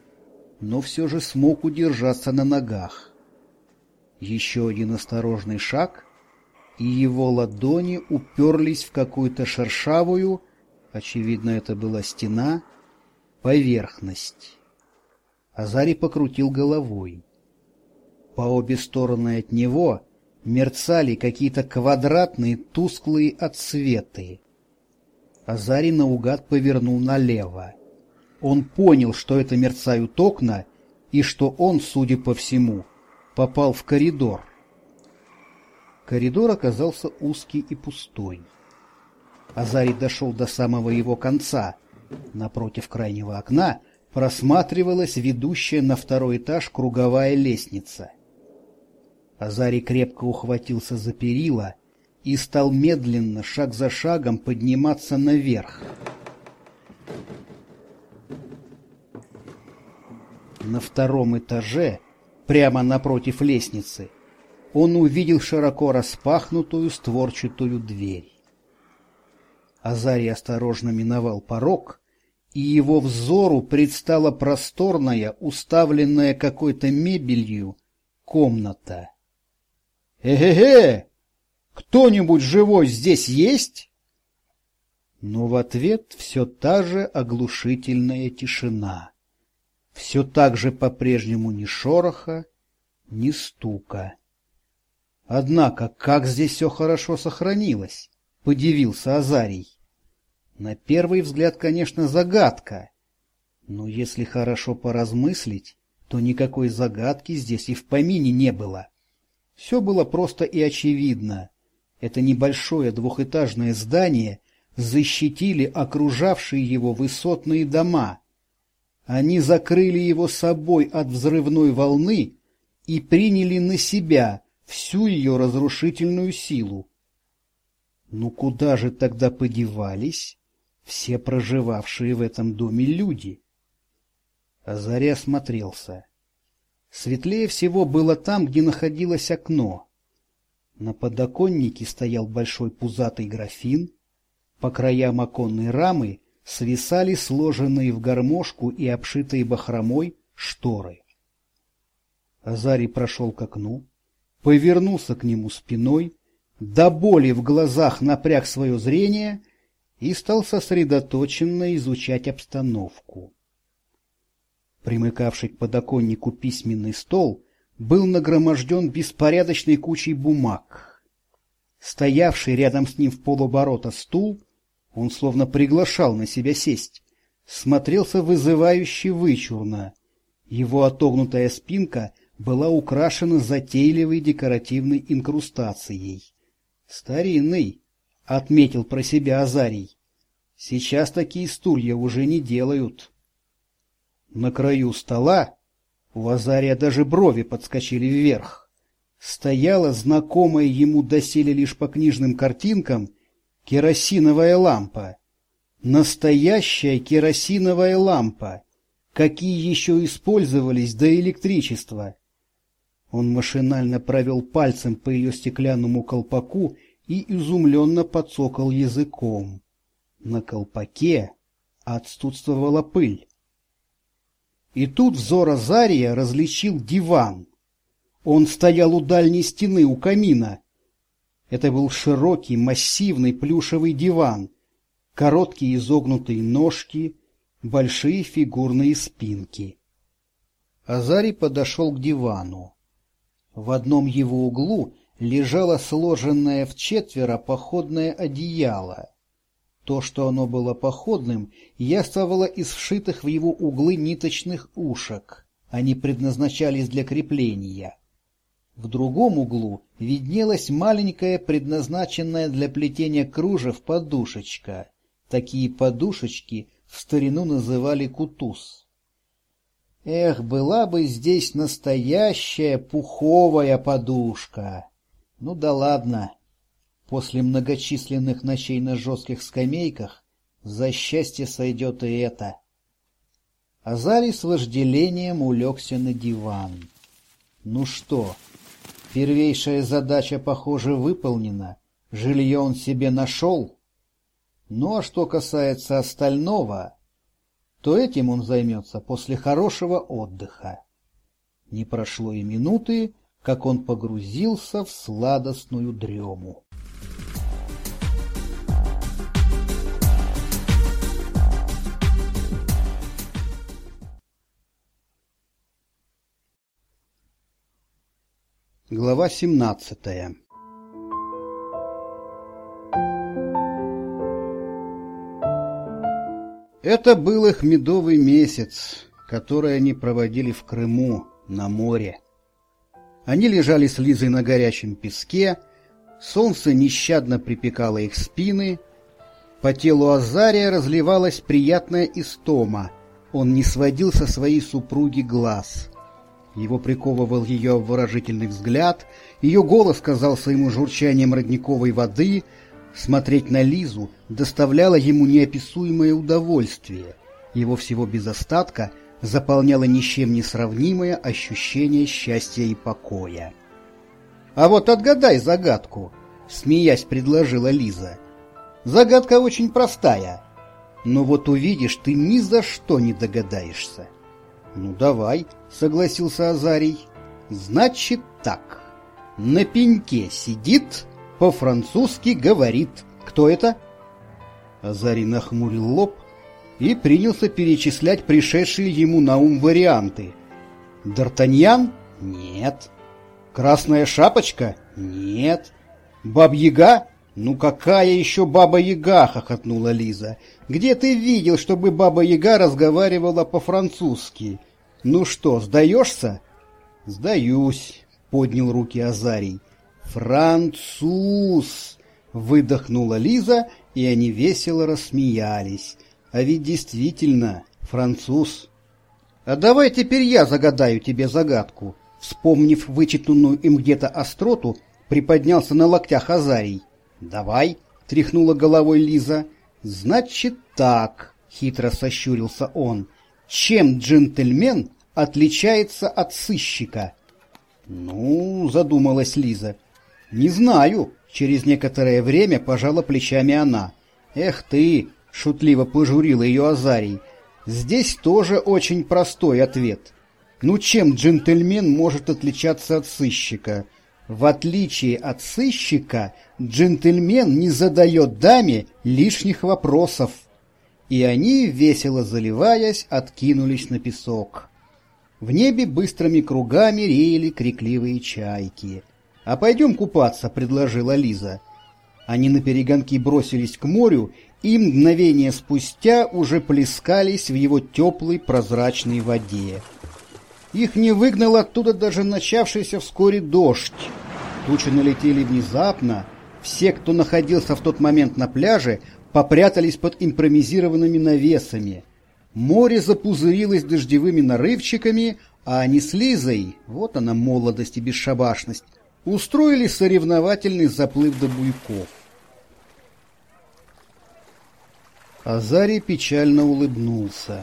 но все же смог удержаться на ногах. Еще один осторожный шаг, и его ладони уперлись в какую-то шершавую, Очевидно, это была стена, поверхность. Азарий покрутил головой. По обе стороны от него мерцали какие-то квадратные тусклые отсветы. Азарий наугад повернул налево. Он понял, что это мерцают окна, и что он, судя по всему, попал в коридор. Коридор оказался узкий и пустой. Азарий дошел до самого его конца. Напротив крайнего окна просматривалась ведущая на второй этаж круговая лестница. Азарий крепко ухватился за перила и стал медленно, шаг за шагом, подниматься наверх. На втором этаже, прямо напротив лестницы, он увидел широко распахнутую створчатую дверь. Азарий осторожно миновал порог, и его взору предстала просторная, уставленная какой-то мебелью, комната. «Э-э-э! Кто-нибудь живой здесь есть?» Но в ответ все та же оглушительная тишина. Все так же по-прежнему ни шороха, ни стука. Однако, как здесь все хорошо сохранилось, подивился Азарий. На первый взгляд, конечно, загадка, но если хорошо поразмыслить, то никакой загадки здесь и в помине не было. Все было просто и очевидно. Это небольшое двухэтажное здание защитили окружавшие его высотные дома. Они закрыли его собой от взрывной волны и приняли на себя всю ее разрушительную силу. Ну куда же тогда подевались все проживавшие в этом доме люди? Азарий осмотрелся. Светлее всего было там, где находилось окно. На подоконнике стоял большой пузатый графин, по краям оконной рамы свисали сложенные в гармошку и обшитые бахромой шторы. Азарий прошел к окну, повернулся к нему спиной, до боли в глазах напряг свое зрение и стал сосредоточенно изучать обстановку. Примыкавший к подоконнику письменный стол был нагроможден беспорядочной кучей бумаг. Стоявший рядом с ним в полоборота стул, он словно приглашал на себя сесть, смотрелся вызывающе вычурно. Его отогнутая спинка — была украшена затейливой декоративной инкрустацией. «Старинный», — отметил про себя Азарий. «Сейчас такие стулья уже не делают». На краю стола у Азария даже брови подскочили вверх. Стояла знакомая ему доселе лишь по книжным картинкам керосиновая лампа. Настоящая керосиновая лампа, какие еще использовались до электричества. Он машинально провел пальцем по ее стеклянному колпаку и изумленно подсокал языком. На колпаке отсутствовала пыль. И тут взор Азария различил диван. Он стоял у дальней стены, у камина. Это был широкий, массивный плюшевый диван, короткие изогнутые ножки, большие фигурные спинки. Азарий подошел к дивану. В одном его углу лежало сложенное в четверо походное одеяло. То, что оно было походным, яствовало из вшитых в его углы ниточных ушек. Они предназначались для крепления. В другом углу виднелась маленькая, предназначенная для плетения кружев подушечка. Такие подушечки в старину называли кутуз. Эх, была бы здесь настоящая пуховая подушка. Ну да ладно. После многочисленных ночей на жестких скамейках за счастье сойдет и это. Азарий с вожделением улегся на диван. Ну что, первейшая задача, похоже, выполнена. Жилье он себе нашел. Ну а что касается остального, то этим он займется после хорошего отдыха. Не прошло и минуты, как он погрузился в сладостную дрему. Глава семнадцатая Это был их медовый месяц, который они проводили в Крыму, на море. Они лежали с Лизой на горячем песке, солнце нещадно припекало их спины, по телу Азария разливалась приятная истома, он не сводил со своей супруги глаз. Его приковывал ее обворожительный взгляд, ее голос казался ему журчанием родниковой воды — Смотреть на Лизу доставляло ему неописуемое удовольствие. Его всего без остатка заполняло ни с чем не сравнимое ощущение счастья и покоя. «А вот отгадай загадку», — смеясь предложила Лиза. Загадка очень простая. Но вот увидишь, ты ни за что не догадаешься. Ну давай, согласился Азарий. Значит так. На пеньке сидит, по-французски говорит. Кто это? Азарий нахмурил лоб и принялся перечислять пришедшие ему на ум варианты. Д'Артаньян? Нет. Красная шапочка? Нет. Баб-яга? Ну какая еще баба-яга? хохотнула Лиза. Где ты видел, чтобы баба-яга разговаривала по-французски? Ну что, сдаешься? Сдаюсь, поднял руки Азарий. Француз! Выдохнула Лиза, и они весело рассмеялись. А ведь действительно француз. А давай теперь я загадаю тебе загадку. Вспомнив вычитанную им где-то остроту, приподнялся на локтях Азарий. «Давай», — тряхнула головой Лиза. «Значит так», — хитро сощурился он. «Чем джентльмен отличается от сыщика?» «Ну», — задумалась Лиза. «Не знаю», — через некоторое время пожала плечами она. «Эх ты», — шутливо пожурила ее Азарий, — «здесь тоже очень простой ответ. Ну чем джентльмен может отличаться от сыщика?» В отличие от сыщика, джентльмен не задает даме лишних вопросов. И они, весело заливаясь, откинулись на песок. В небе быстрыми кругами реяли крикливые чайки. «А пойдем купаться», — предложила Лиза. Они на перегонки бросились к морю и мгновение спустя уже плескались в его теплой прозрачной воде. Их не выгнал оттуда даже начавшийся вскоре дождь. Тучи налетели внезапно. Все, кто находился в тот момент на пляже, попрятались под импровизированными навесами. Море запузырилось дождевыми нарывчиками, а они с Лизой, вот она молодость и бесшабашность, устроили соревновательный заплыв до буйков. Азарий печально улыбнулся.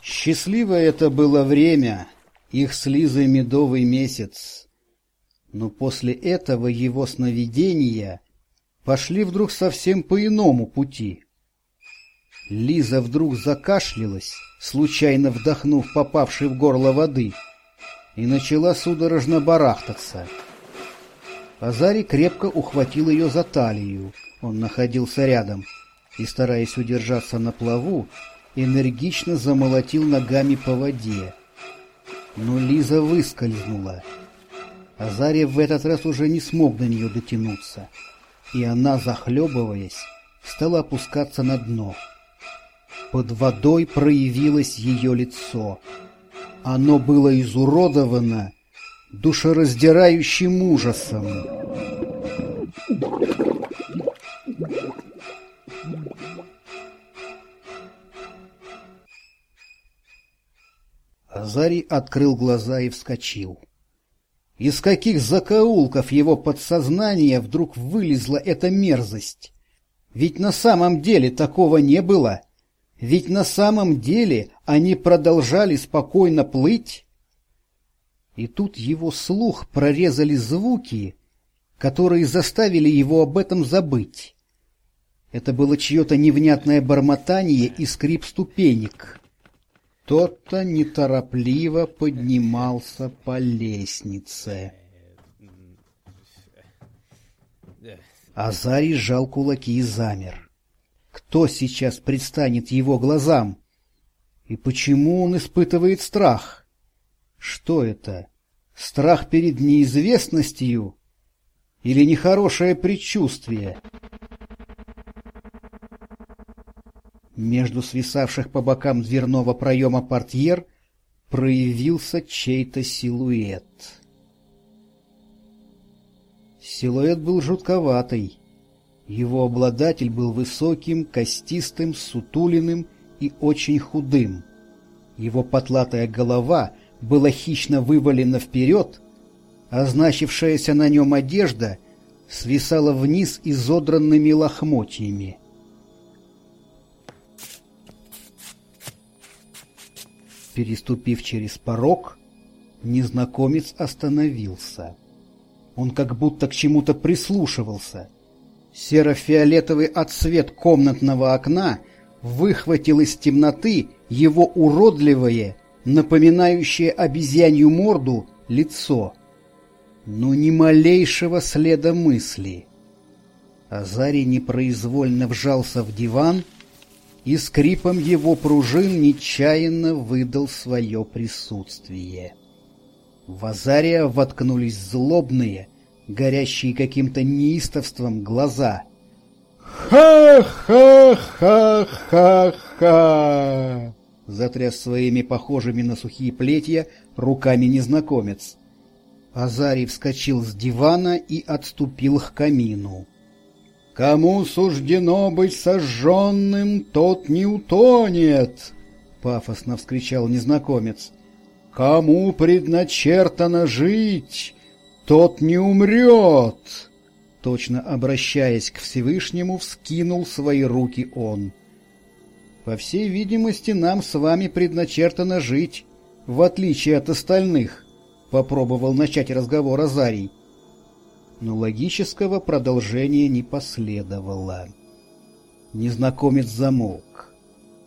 Счастливое это было время, их с Лизой медовый месяц. Но после этого его сновидения пошли вдруг совсем по иному пути. Лиза вдруг закашлялась, случайно вдохнув попавшей в горло воды, и начала судорожно барахтаться. Азарий крепко ухватил ее за талию, он находился рядом, и, стараясь удержаться на плаву, энергично замолотил ногами по воде. Но Лиза выскользнула. Азария в этот раз уже не смог до нее дотянуться, и она, захлебываясь, стала опускаться на дно. Под водой проявилось ее лицо. Оно было изуродовано душераздирающим ужасом. Азарий открыл глаза и вскочил. Из каких закоулков его подсознания вдруг вылезла эта мерзость? Ведь на самом деле такого не было. Ведь на самом деле они продолжали спокойно плыть. И тут его слух прорезали звуки, которые заставили его об этом забыть. Это было чье-то невнятное бормотание и скрип ступенек. Кто-то неторопливо поднимался по лестнице. Азарий сжал кулаки и замер. Кто сейчас предстанет его глазам? И почему он испытывает страх? Что это? Страх перед неизвестностью? Или нехорошее предчувствие? Между свисавших по бокам дверного проема портьер проявился чей-то силуэт. Силуэт был жутковатый. Его обладатель был высоким, костистым, сутулиным и очень худым. Его потлатая голова была хищно вывалена вперед, а значившаяся на нем одежда свисала вниз изодранными лохмотьями. Переступив через порог, незнакомец остановился. Он как будто к чему-то прислушивался. Серо-фиолетовый отсвет комнатного окна выхватил из темноты его уродливое, напоминающее обезьянью морду, лицо. Но ни малейшего следа мысли. Азарий непроизвольно вжался в диван и скрипом его пружин нечаянно выдал свое присутствие. В Азария воткнулись злобные, горящие каким-то неистовством глаза. «Ха-ха-ха-ха-ха!» Затряс своими похожими на сухие плетья руками незнакомец. Азарий вскочил с дивана и отступил к камину. «Кому суждено быть сожженным, тот не утонет!» — пафосно вскричал незнакомец. «Кому предначертано жить, тот не умрет!» Точно обращаясь к Всевышнему, вскинул свои руки он. «По всей видимости, нам с вами предначертано жить, в отличие от остальных», — попробовал начать разговор Азарий но логического продолжения не последовало. Незнакомец замолк.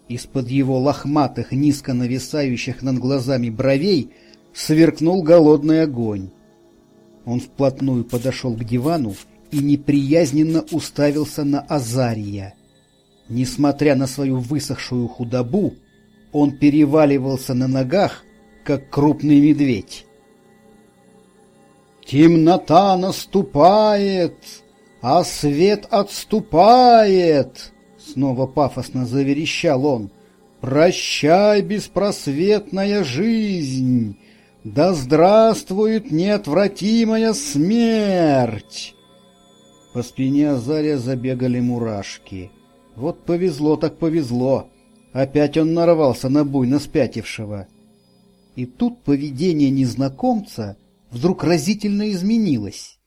Из-под его лохматых, низко нависающих над глазами бровей сверкнул голодный огонь. Он вплотную подошел к дивану и неприязненно уставился на Азария. Несмотря на свою высохшую худобу, он переваливался на ногах, как крупный медведь. Темнота наступает, а свет отступает, снова пафосно заверещал он. Прощай, беспросветная жизнь, да здравствует неотвратимая смерть. По спине Азария забегали мурашки. Вот повезло так повезло. Опять он нарвался на буйно спятившего. И тут поведение незнакомца — вдруг разительно изменилось.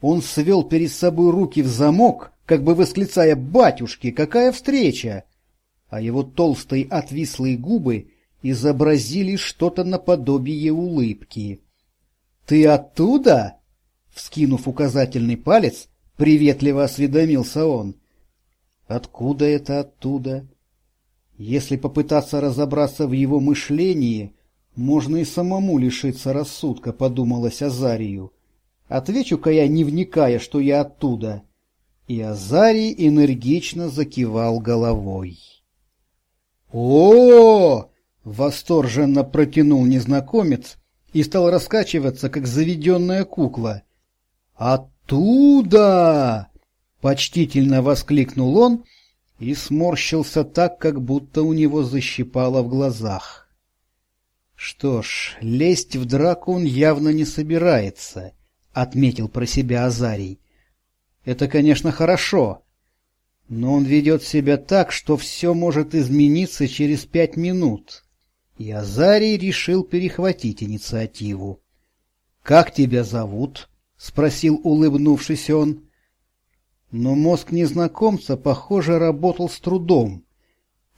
Он свел перед собой руки в замок, как бы восклицая «Батюшки, какая встреча!» А его толстые отвислые губы изобразили что-то наподобие улыбки. «Ты оттуда?» Вскинув указательный палец, приветливо осведомился он. «Откуда это оттуда?» Если попытаться разобраться в его мышлении, можно и самому лишиться рассудка, подумалось Азарию. Отвечу-ка я, не вникая, что я оттуда. И Азарий энергично закивал головой. О! восторженно протянул незнакомец и стал раскачиваться, как заведенная кукла. Оттуда! почтительно воскликнул он и сморщился так, как будто у него защипало в глазах. Что ж, лезть в драку он явно не собирается, отметил про себя Азарий. Это, конечно, хорошо, но он ведет себя так, что все может измениться через пять минут. И Азарий решил перехватить инициативу. Как тебя зовут? спросил, улыбнувшись он. Но мозг незнакомца, похоже, работал с трудом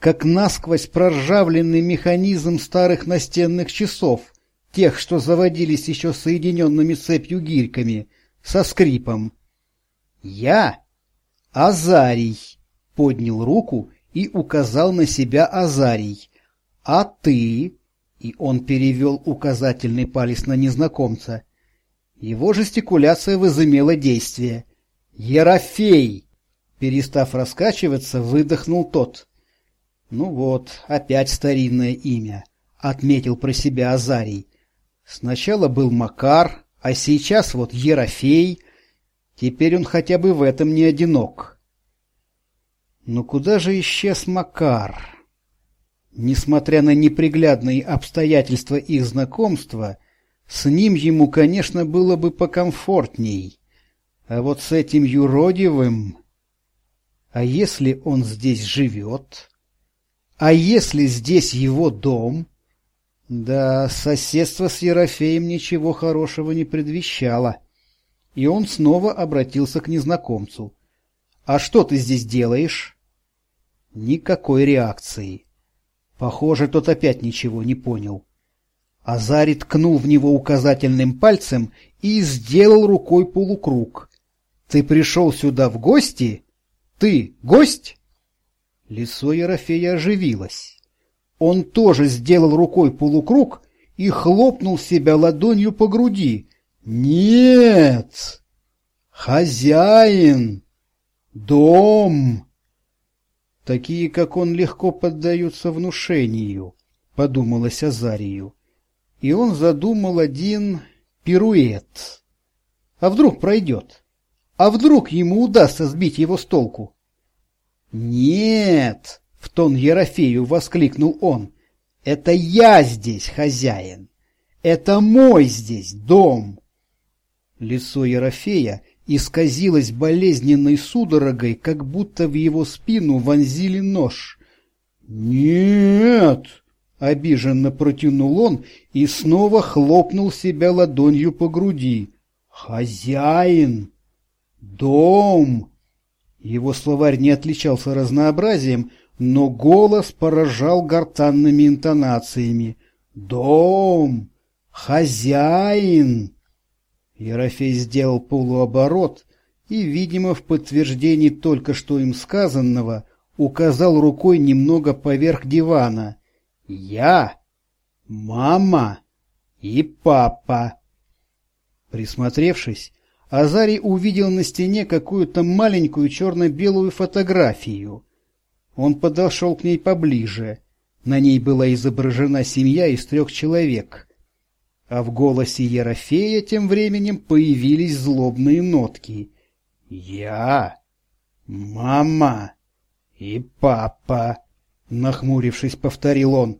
как насквозь проржавленный механизм старых настенных часов, тех, что заводились еще соединенными цепью гирьками, со скрипом. «Я — Азарий», — поднял руку и указал на себя Азарий. «А ты?» — и он перевел указательный палец на незнакомца. Его жестикуляция возымела действие. «Ерофей!» Перестав раскачиваться, выдохнул тот. Ну вот, опять старинное имя, отметил про себя Азарий. Сначала был Макар, а сейчас вот Ерофей. Теперь он хотя бы в этом не одинок. Но куда же исчез Макар? Несмотря на неприглядные обстоятельства их знакомства, с ним ему, конечно, было бы покомфортней. А вот с этим юродивым... А если он здесь живет? А если здесь его дом? Да, соседство с Ерофеем ничего хорошего не предвещало. И он снова обратился к незнакомцу. «А что ты здесь делаешь?» Никакой реакции. Похоже, тот опять ничего не понял. Азарит ткнул в него указательным пальцем и сделал рукой полукруг. Ты пришел сюда в гости? Ты гость? Лицо Ерофея оживилось. Он тоже сделал рукой полукруг и хлопнул себя ладонью по груди. «Нет! Хозяин! Дом!» Такие, как он, легко поддаются внушению, — подумалось Азарию. И он задумал один пируэт. А вдруг пройдет? А вдруг ему удастся сбить его с толку? «Нет!» — в тон Ерофею воскликнул он. «Это я здесь хозяин! Это мой здесь дом!» Лицо Ерофея исказилось болезненной судорогой, как будто в его спину вонзили нож. «Нет!» — обиженно протянул он и снова хлопнул себя ладонью по груди. «Хозяин! Дом!» Его словарь не отличался разнообразием, но голос поражал гортанными интонациями. «Дом! Хозяин!» Ерофей сделал полуоборот и, видимо, в подтверждении только что им сказанного, указал рукой немного поверх дивана. «Я, мама и папа». Присмотревшись, Азарий увидел на стене какую-то маленькую черно-белую фотографию. Он подошел к ней поближе. На ней была изображена семья из трех человек — а в голосе Ерофея тем временем появились злобные нотки. «Я, мама и папа», — нахмурившись, повторил он.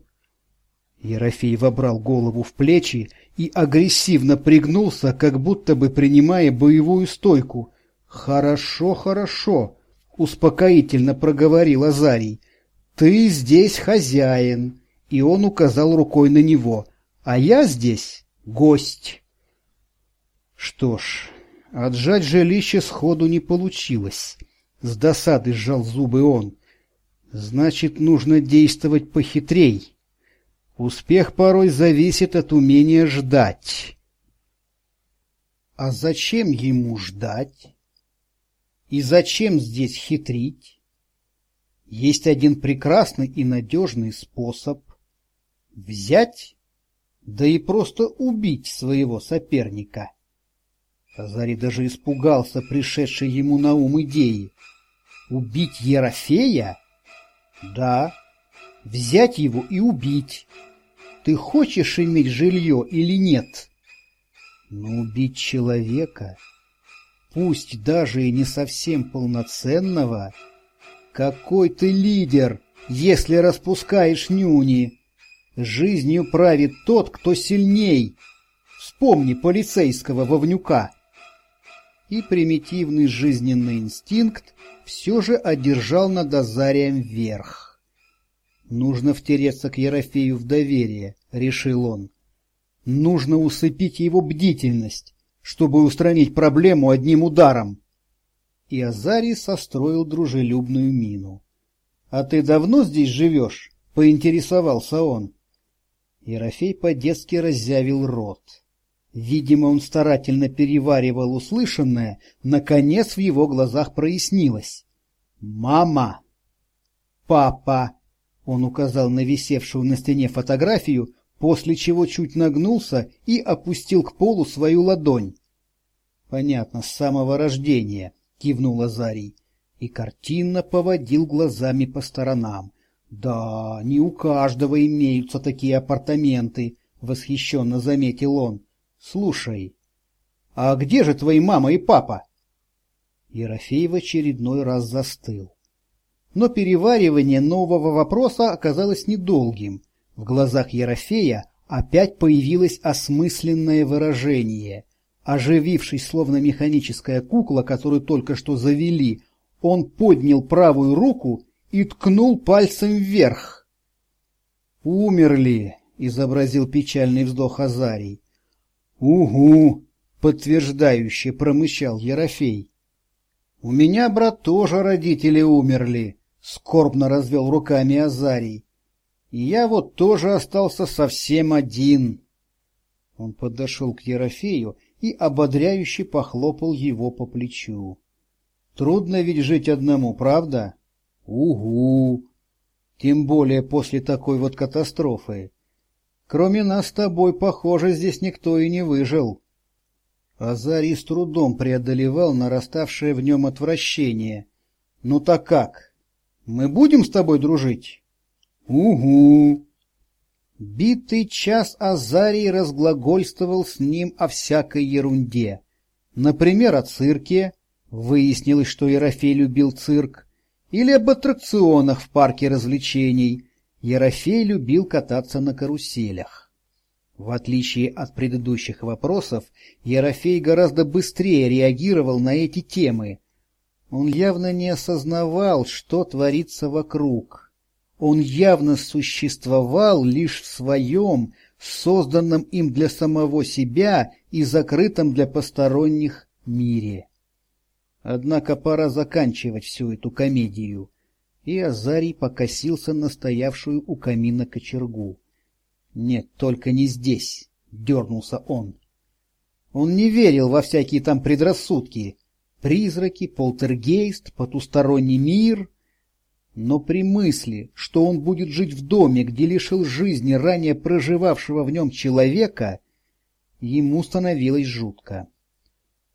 Ерофей вобрал голову в плечи и агрессивно пригнулся, как будто бы принимая боевую стойку. «Хорошо, хорошо», — успокоительно проговорил Азарий. «Ты здесь хозяин», — и он указал рукой на него, — «а я здесь гость. Что ж, отжать жилище сходу не получилось. С досады сжал зубы он. Значит, нужно действовать похитрей. Успех порой зависит от умения ждать. А зачем ему ждать? И зачем здесь хитрить? Есть один прекрасный и надежный способ — взять да и просто убить своего соперника. Азарий даже испугался пришедшей ему на ум идеи. Убить Ерофея? Да, взять его и убить. Ты хочешь иметь жилье или нет? Но убить человека, пусть даже и не совсем полноценного, какой ты лидер, если распускаешь нюни? Жизнью правит тот, кто сильней. Вспомни полицейского вовнюка. И примитивный жизненный инстинкт все же одержал над Азарием верх. Нужно втереться к Ерофею в доверие, решил он. Нужно усыпить его бдительность, чтобы устранить проблему одним ударом. И Азарий состроил дружелюбную мину. — А ты давно здесь живешь? — поинтересовался он. Ерофей по-детски раззявил рот. Видимо, он старательно переваривал услышанное, наконец в его глазах прояснилось. «Мама!» «Папа!» — он указал на висевшую на стене фотографию, после чего чуть нагнулся и опустил к полу свою ладонь. «Понятно, с самого рождения», — кивнул Азарий и картинно поводил глазами по сторонам. Да, не у каждого имеются такие апартаменты, восхищенно заметил он. Слушай, а где же твои мама и папа? Ерофей в очередной раз застыл. Но переваривание нового вопроса оказалось недолгим. В глазах Ерофея опять появилось осмысленное выражение. Оживившись, словно механическая кукла, которую только что завели, он поднял правую руку и ткнул пальцем вверх. «Умерли», — изобразил печальный вздох Азарий. «Угу», — подтверждающе промычал Ерофей. «У меня, брат, тоже родители умерли», — скорбно развел руками Азарий. «И я вот тоже остался совсем один». Он подошел к Ерофею и ободряюще похлопал его по плечу. Трудно ведь жить одному, правда? Угу. Тем более после такой вот катастрофы. Кроме нас с тобой, похоже, здесь никто и не выжил. Азарий с трудом преодолевал нараставшее в нем отвращение. Ну так как? Мы будем с тобой дружить? Угу. Битый час Азарий разглагольствовал с ним о всякой ерунде. Например, о цирке. Выяснилось, что Ерофей любил цирк. Или об аттракционах в парке развлечений. Ерофей любил кататься на каруселях. В отличие от предыдущих вопросов, Ерофей гораздо быстрее реагировал на эти темы. Он явно не осознавал, что творится вокруг. Он явно существовал лишь в своем, созданном им для самого себя и закрытом для посторонних мире. Однако пора заканчивать всю эту комедию. И Азарий покосился на стоявшую у камина кочергу. Нет, только не здесь, дернулся он. Он не верил во всякие там предрассудки. Призраки, полтергейст, потусторонний мир. Но при мысли, что он будет жить в доме, где лишил жизни ранее проживавшего в нем человека, ему становилось жутко.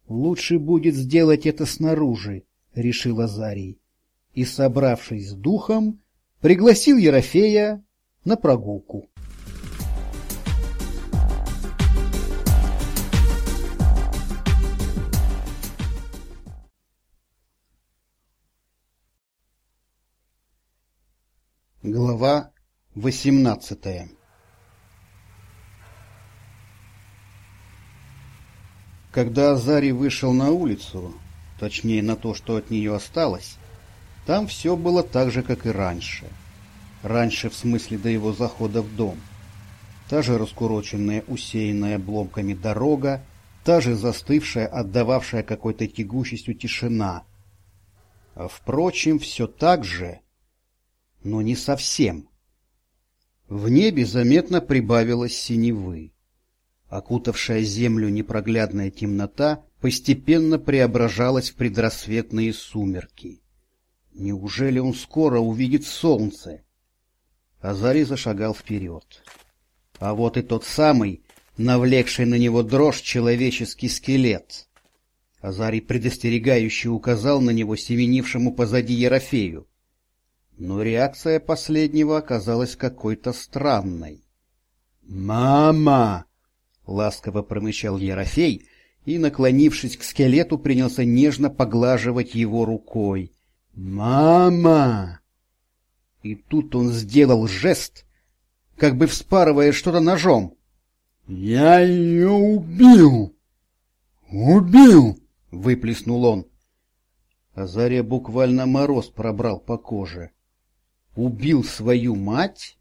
«Лучше будет сделать это снаружи», — решил Азарий. И, собравшись с духом, пригласил Ерофея на прогулку. Глава восемнадцатая Когда Азарий вышел на улицу, точнее на то, что от нее осталось, там все было так же, как и раньше. Раньше в смысле до его захода в дом. Та же раскуроченная, усеянная обломками дорога, та же застывшая, отдававшая какой-то тягучестью тишина. А впрочем, все так же, но не совсем. В небе заметно прибавилось синевы. Окутавшая землю непроглядная темнота постепенно преображалась в предрассветные сумерки. Неужели он скоро увидит солнце? Азарий зашагал вперед. А вот и тот самый, навлекший на него дрожь человеческий скелет. Азарий предостерегающе указал на него семенившему позади Ерофею. Но реакция последнего оказалась какой-то странной. «Мама!» ласково промычал Ерофей и, наклонившись к скелету, принялся нежно поглаживать его рукой. «Мама!» И тут он сделал жест, как бы вспарывая что-то ножом. «Я ее убил! Убил!» — выплеснул он. А заре буквально мороз пробрал по коже. «Убил свою мать?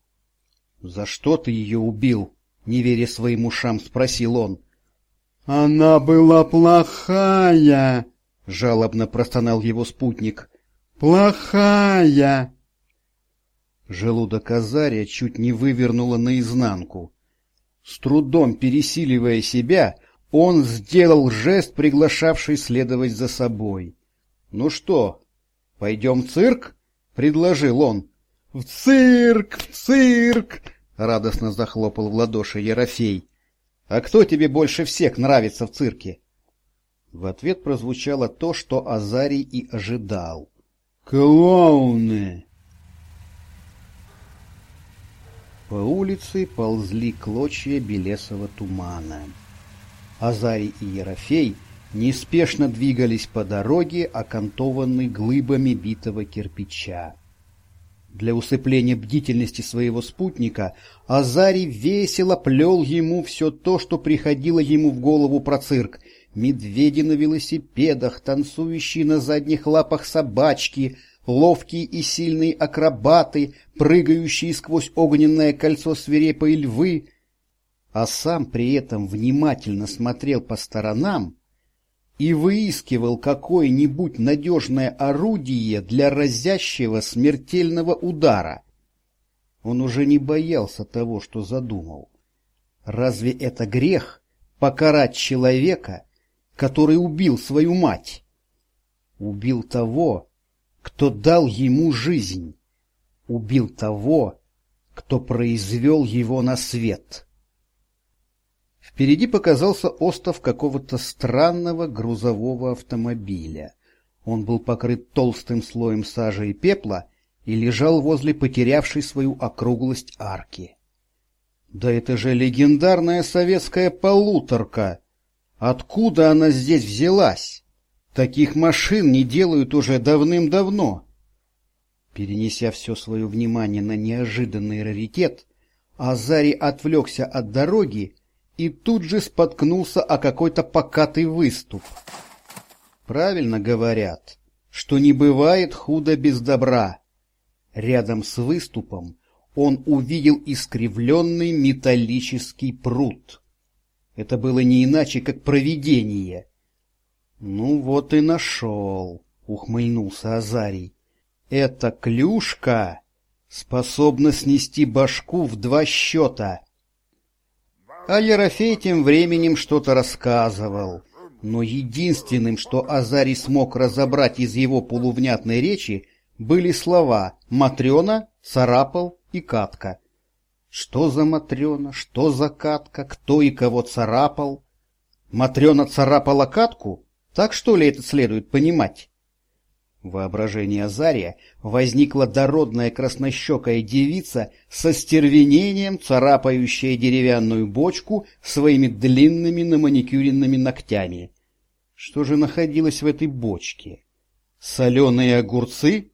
За что ты ее убил?» не веря своим ушам, спросил он. Она была плохая, жалобно простонал его спутник. Плохая. Желудок Азария чуть не вывернуло наизнанку. С трудом пересиливая себя, он сделал жест, приглашавший следовать за собой. «Ну что, пойдем в цирк?» — предложил он. «В цирк! В цирк!» радостно захлопал в ладоши Ерофей. А кто тебе больше всех нравится в цирке? В ответ прозвучало то, что Азарий и ожидал. Клоуны. По улице ползли клочья белесого тумана. Азарий и Ерофей неспешно двигались по дороге, окантованной глыбами битого кирпича. Для усыпления бдительности своего спутника Азарий весело плел ему все то, что приходило ему в голову про цирк. Медведи на велосипедах, танцующие на задних лапах собачки, ловкие и сильные акробаты, прыгающие сквозь огненное кольцо свирепые львы. А сам при этом внимательно смотрел по сторонам, и выискивал какое-нибудь надежное орудие для разящего смертельного удара. Он уже не боялся того, что задумал. Разве это грех покарать человека, который убил свою мать? Убил того, кто дал ему жизнь. Убил того, кто произвел его на свет. Впереди показался остов какого-то странного грузового автомобиля. Он был покрыт толстым слоем сажи и пепла и лежал возле потерявшей свою округлость арки. Да это же легендарная советская полуторка! Откуда она здесь взялась? Таких машин не делают уже давным-давно. Перенеся все свое внимание на неожиданный раритет, Азари отвлекся от дороги и тут же споткнулся о какой-то покатый выступ. Правильно говорят, что не бывает худо без добра. Рядом с выступом он увидел искривленный металлический пруд. Это было не иначе, как провидение. «Ну вот и нашел», — ухмыльнулся Азарий. «Эта клюшка способна снести башку в два счета». А Ерофей тем временем что-то рассказывал, но единственным, что Азарий смог разобрать из его полувнятной речи, были слова «Матрена», «Царапал» и «Катка». Что за Матрена, что за Катка, кто и кого царапал? Матрена царапала Катку? Так что ли это следует понимать? В воображении Азария возникла дородная краснощекая девица со стервенением, царапающая деревянную бочку своими длинными наманикюренными ногтями. Что же находилось в этой бочке? Соленые огурцы?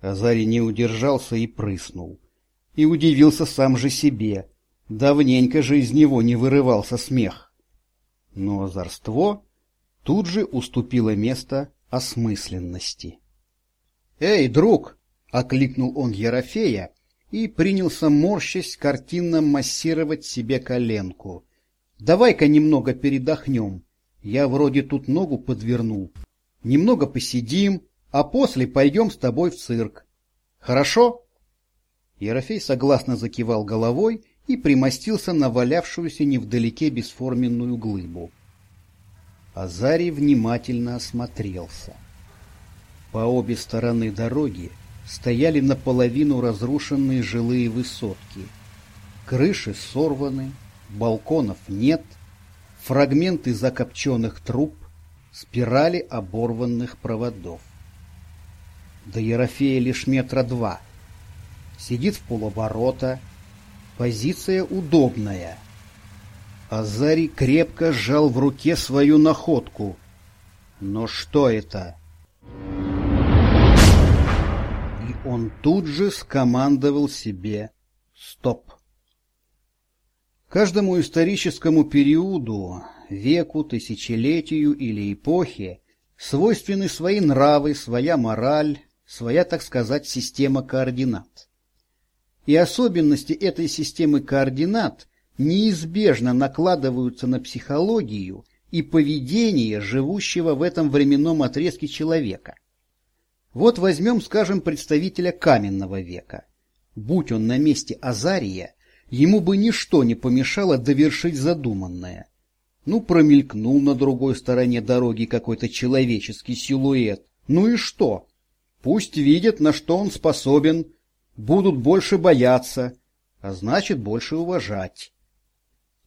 Азарий не удержался и прыснул. И удивился сам же себе. Давненько же из него не вырывался смех. Но озорство тут же уступило место осмысленности. «Эй, друг!» — окликнул он Ерофея и принялся морщась картинно массировать себе коленку. «Давай-ка немного передохнем. Я вроде тут ногу подвернул. Немного посидим, а после пойдем с тобой в цирк. Хорошо?» Ерофей согласно закивал головой и примостился на валявшуюся невдалеке бесформенную глыбу. Азарий внимательно осмотрелся. По обе стороны дороги стояли наполовину разрушенные жилые высотки. Крыши сорваны, балконов нет, фрагменты закопченных труб, спирали оборванных проводов. До Ерофея лишь метра два. Сидит в полоборота, позиция удобная — Азарий крепко сжал в руке свою находку. Но что это? И он тут же скомандовал себе «Стоп!». Каждому историческому периоду, веку, тысячелетию или эпохе свойственны свои нравы, своя мораль, своя, так сказать, система координат. И особенности этой системы координат – неизбежно накладываются на психологию и поведение живущего в этом временном отрезке человека. Вот возьмем, скажем, представителя каменного века. Будь он на месте Азария, ему бы ничто не помешало довершить задуманное. Ну, промелькнул на другой стороне дороги какой-то человеческий силуэт. Ну и что? Пусть видят, на что он способен, будут больше бояться, а значит, больше уважать.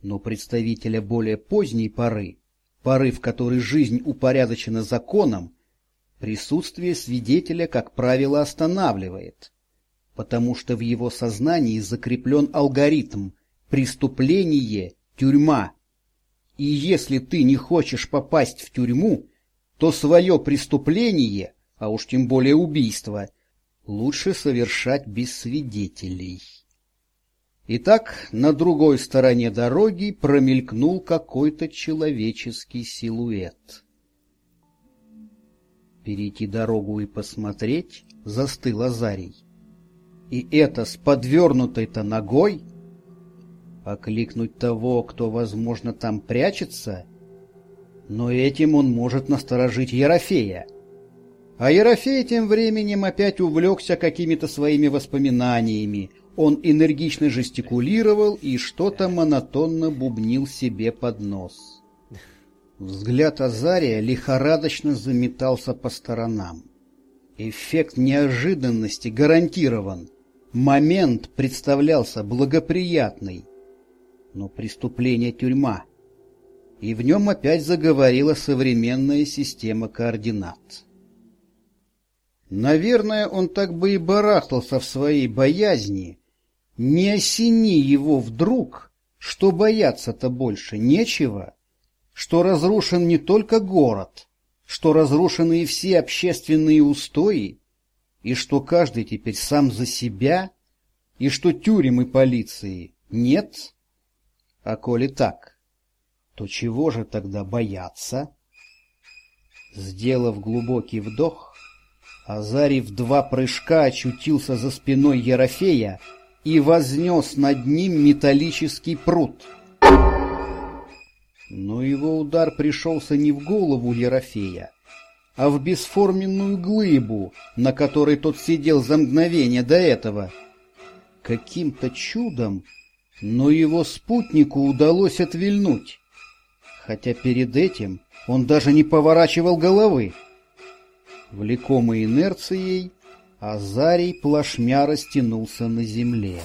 Но представителя более поздней поры, поры, в которой жизнь упорядочена законом, присутствие свидетеля, как правило, останавливает, потому что в его сознании закреплен алгоритм «преступление – тюрьма». И если ты не хочешь попасть в тюрьму, то свое преступление, а уж тем более убийство, лучше совершать без свидетелей. Итак, на другой стороне дороги промелькнул какой-то человеческий силуэт. Перейти дорогу и посмотреть застыл Азарий. И это с подвернутой-то ногой? Окликнуть того, кто, возможно, там прячется? Но этим он может насторожить Ерофея. А Ерофей тем временем опять увлекся какими-то своими воспоминаниями, он энергично жестикулировал и что-то монотонно бубнил себе под нос. Взгляд Азария лихорадочно заметался по сторонам. Эффект неожиданности гарантирован. Момент представлялся благоприятный. Но преступление тюрьма. И в нем опять заговорила современная система координат. Наверное, он так бы и барахтался в своей боязни. Не осени его вдруг, что бояться-то больше нечего, что разрушен не только город, что разрушены и все общественные устои, и что каждый теперь сам за себя, и что тюрем и полиции нет. А коли так, то чего же тогда бояться? Сделав глубокий вдох, Азарий в два прыжка очутился за спиной Ерофея и вознес над ним металлический пруд. Но его удар пришелся не в голову Ерофея, а в бесформенную глыбу, на которой тот сидел за мгновение до этого. Каким-то чудом, но его спутнику удалось отвильнуть, хотя перед этим он даже не поворачивал головы. Влекомый инерцией, Азарий плашмя растянулся на земле.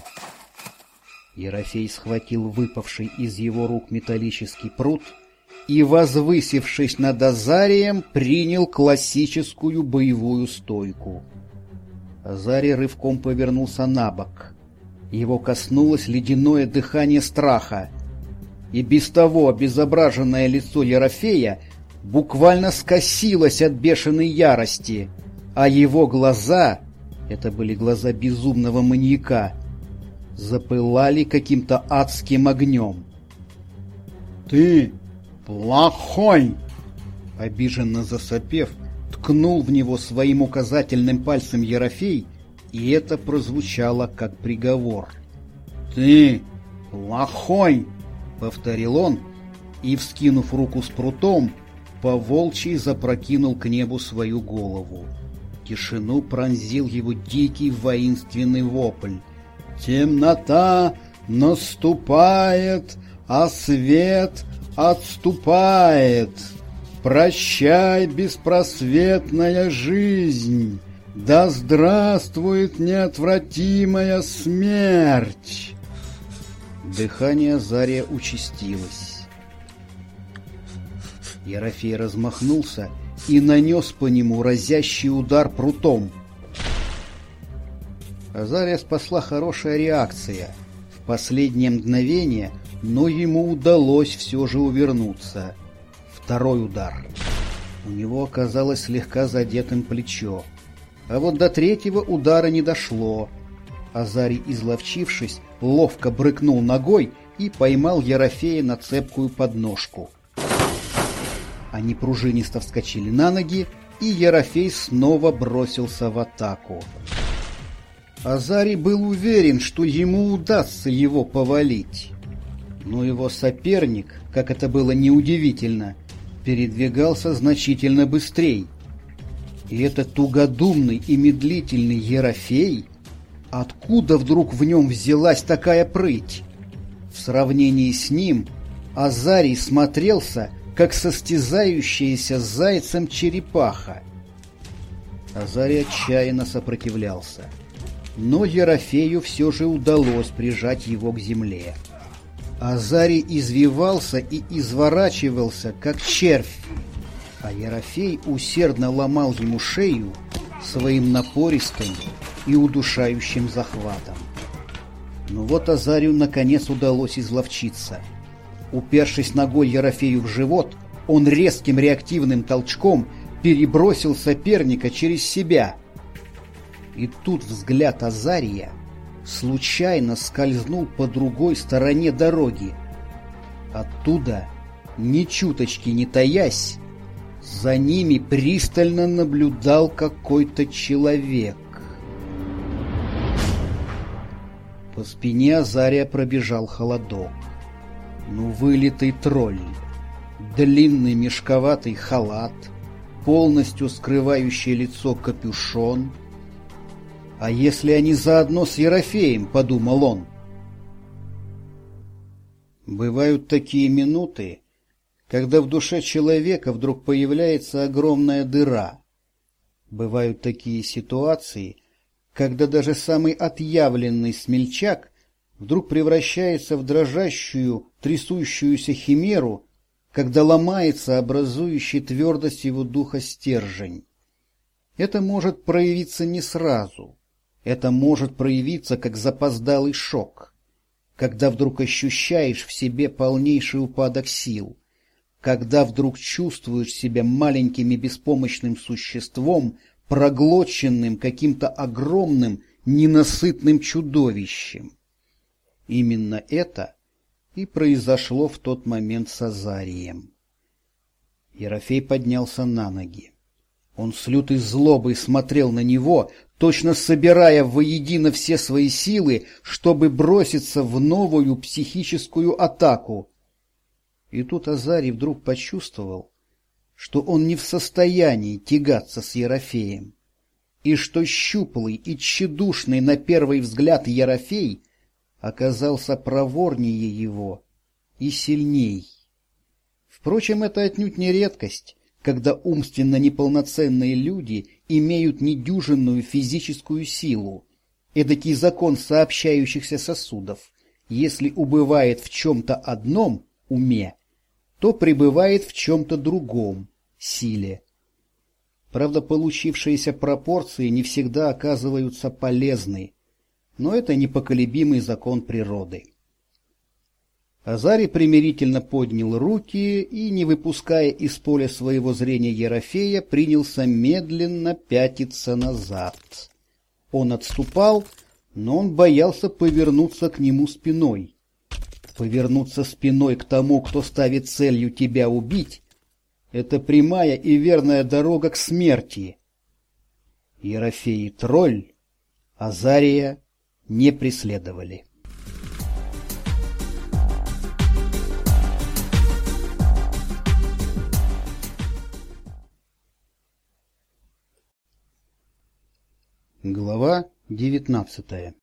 Ерофей схватил выпавший из его рук металлический пруд и, возвысившись над Азарием, принял классическую боевую стойку. Азарий рывком повернулся на бок. Его коснулось ледяное дыхание страха, и без того обезображенное лицо Ерофея буквально скосилось от бешеной ярости, а его глаза, это были глаза безумного маньяка, запылали каким-то адским огнем. «Ты плохой!» Обиженно засопев, ткнул в него своим указательным пальцем Ерофей, и это прозвучало как приговор. «Ты плохой!» — повторил он, и, вскинув руку с прутом, по волчьи запрокинул к небу свою голову. Тишину пронзил его дикий воинственный вопль. «Темнота наступает, а свет отступает! Прощай, беспросветная жизнь! Да здравствует неотвратимая смерть!» Дыхание Зария участилось. Ерофей размахнулся и нанес по нему разящий удар прутом. Азария спасла хорошая реакция. В последнее мгновение, но ему удалось все же увернуться. Второй удар. У него оказалось слегка задетым плечо. А вот до третьего удара не дошло. Азарий, изловчившись, ловко брыкнул ногой и поймал Ерофея на цепкую подножку. Они пружинисто вскочили на ноги, и Ерофей снова бросился в атаку. Азарий был уверен, что ему удастся его повалить. Но его соперник, как это было неудивительно, передвигался значительно быстрее. И этот тугодумный и медлительный Ерофей, откуда вдруг в нем взялась такая прыть? В сравнении с ним Азарий смотрелся как состязающаяся с зайцем черепаха. Азарий отчаянно сопротивлялся. Но Ерофею все же удалось прижать его к земле. Азарий извивался и изворачивался, как червь, а Ерофей усердно ломал ему шею своим напористым и удушающим захватом. Но вот Азарию наконец удалось изловчиться — Упершись ногой Ерофею в живот, он резким реактивным толчком перебросил соперника через себя. И тут взгляд Азария случайно скользнул по другой стороне дороги. Оттуда, ни чуточки не таясь, за ними пристально наблюдал какой-то человек. По спине Азария пробежал холодок. Ну, вылитый тролль. Длинный мешковатый халат, полностью скрывающий лицо капюшон. А если они заодно с Ерофеем, подумал он. Бывают такие минуты, когда в душе человека вдруг появляется огромная дыра. Бывают такие ситуации, когда даже самый отъявленный смельчак вдруг превращается в дрожащую, трясущуюся химеру, когда ломается образующий твердость его духа стержень. Это может проявиться не сразу. Это может проявиться как запоздалый шок, когда вдруг ощущаешь в себе полнейший упадок сил, когда вдруг чувствуешь себя маленьким и беспомощным существом, проглоченным каким-то огромным, ненасытным чудовищем. Именно это и произошло в тот момент с Азарием. Ерофей поднялся на ноги. Он с лютой злобой смотрел на него, точно собирая воедино все свои силы, чтобы броситься в новую психическую атаку. И тут Азарий вдруг почувствовал, что он не в состоянии тягаться с Ерофеем, и что щуплый и тщедушный на первый взгляд Ерофей оказался проворнее его и сильней. Впрочем, это отнюдь не редкость когда умственно неполноценные люди имеют недюжинную физическую силу. Эдакий закон сообщающихся сосудов. Если убывает в чем-то одном уме, то пребывает в чем-то другом силе. Правда, получившиеся пропорции не всегда оказываются полезны, но это непоколебимый закон природы. Азарий примирительно поднял руки и, не выпуская из поля своего зрения Ерофея, принялся медленно пятиться назад. Он отступал, но он боялся повернуться к нему спиной. Повернуться спиной к тому, кто ставит целью тебя убить, это прямая и верная дорога к смерти. Ерофей тролль Азария не преследовали. Глава девятнадцатая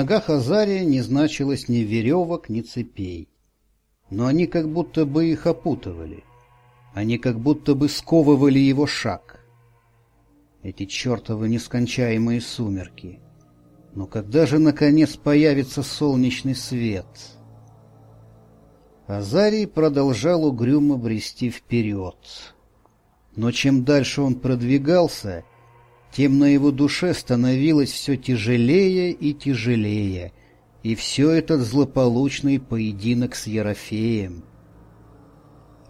ногах Азария не значилось ни веревок, ни цепей, но они как будто бы их опутывали. Они как будто бы сковывали его шаг. Эти чертовы нескончаемые сумерки. Но когда же, наконец, появится солнечный свет? Азарий продолжал угрюмо брести вперед. Но чем дальше он продвигался, тем на его душе становилось все тяжелее и тяжелее, и все этот злополучный поединок с Ерофеем —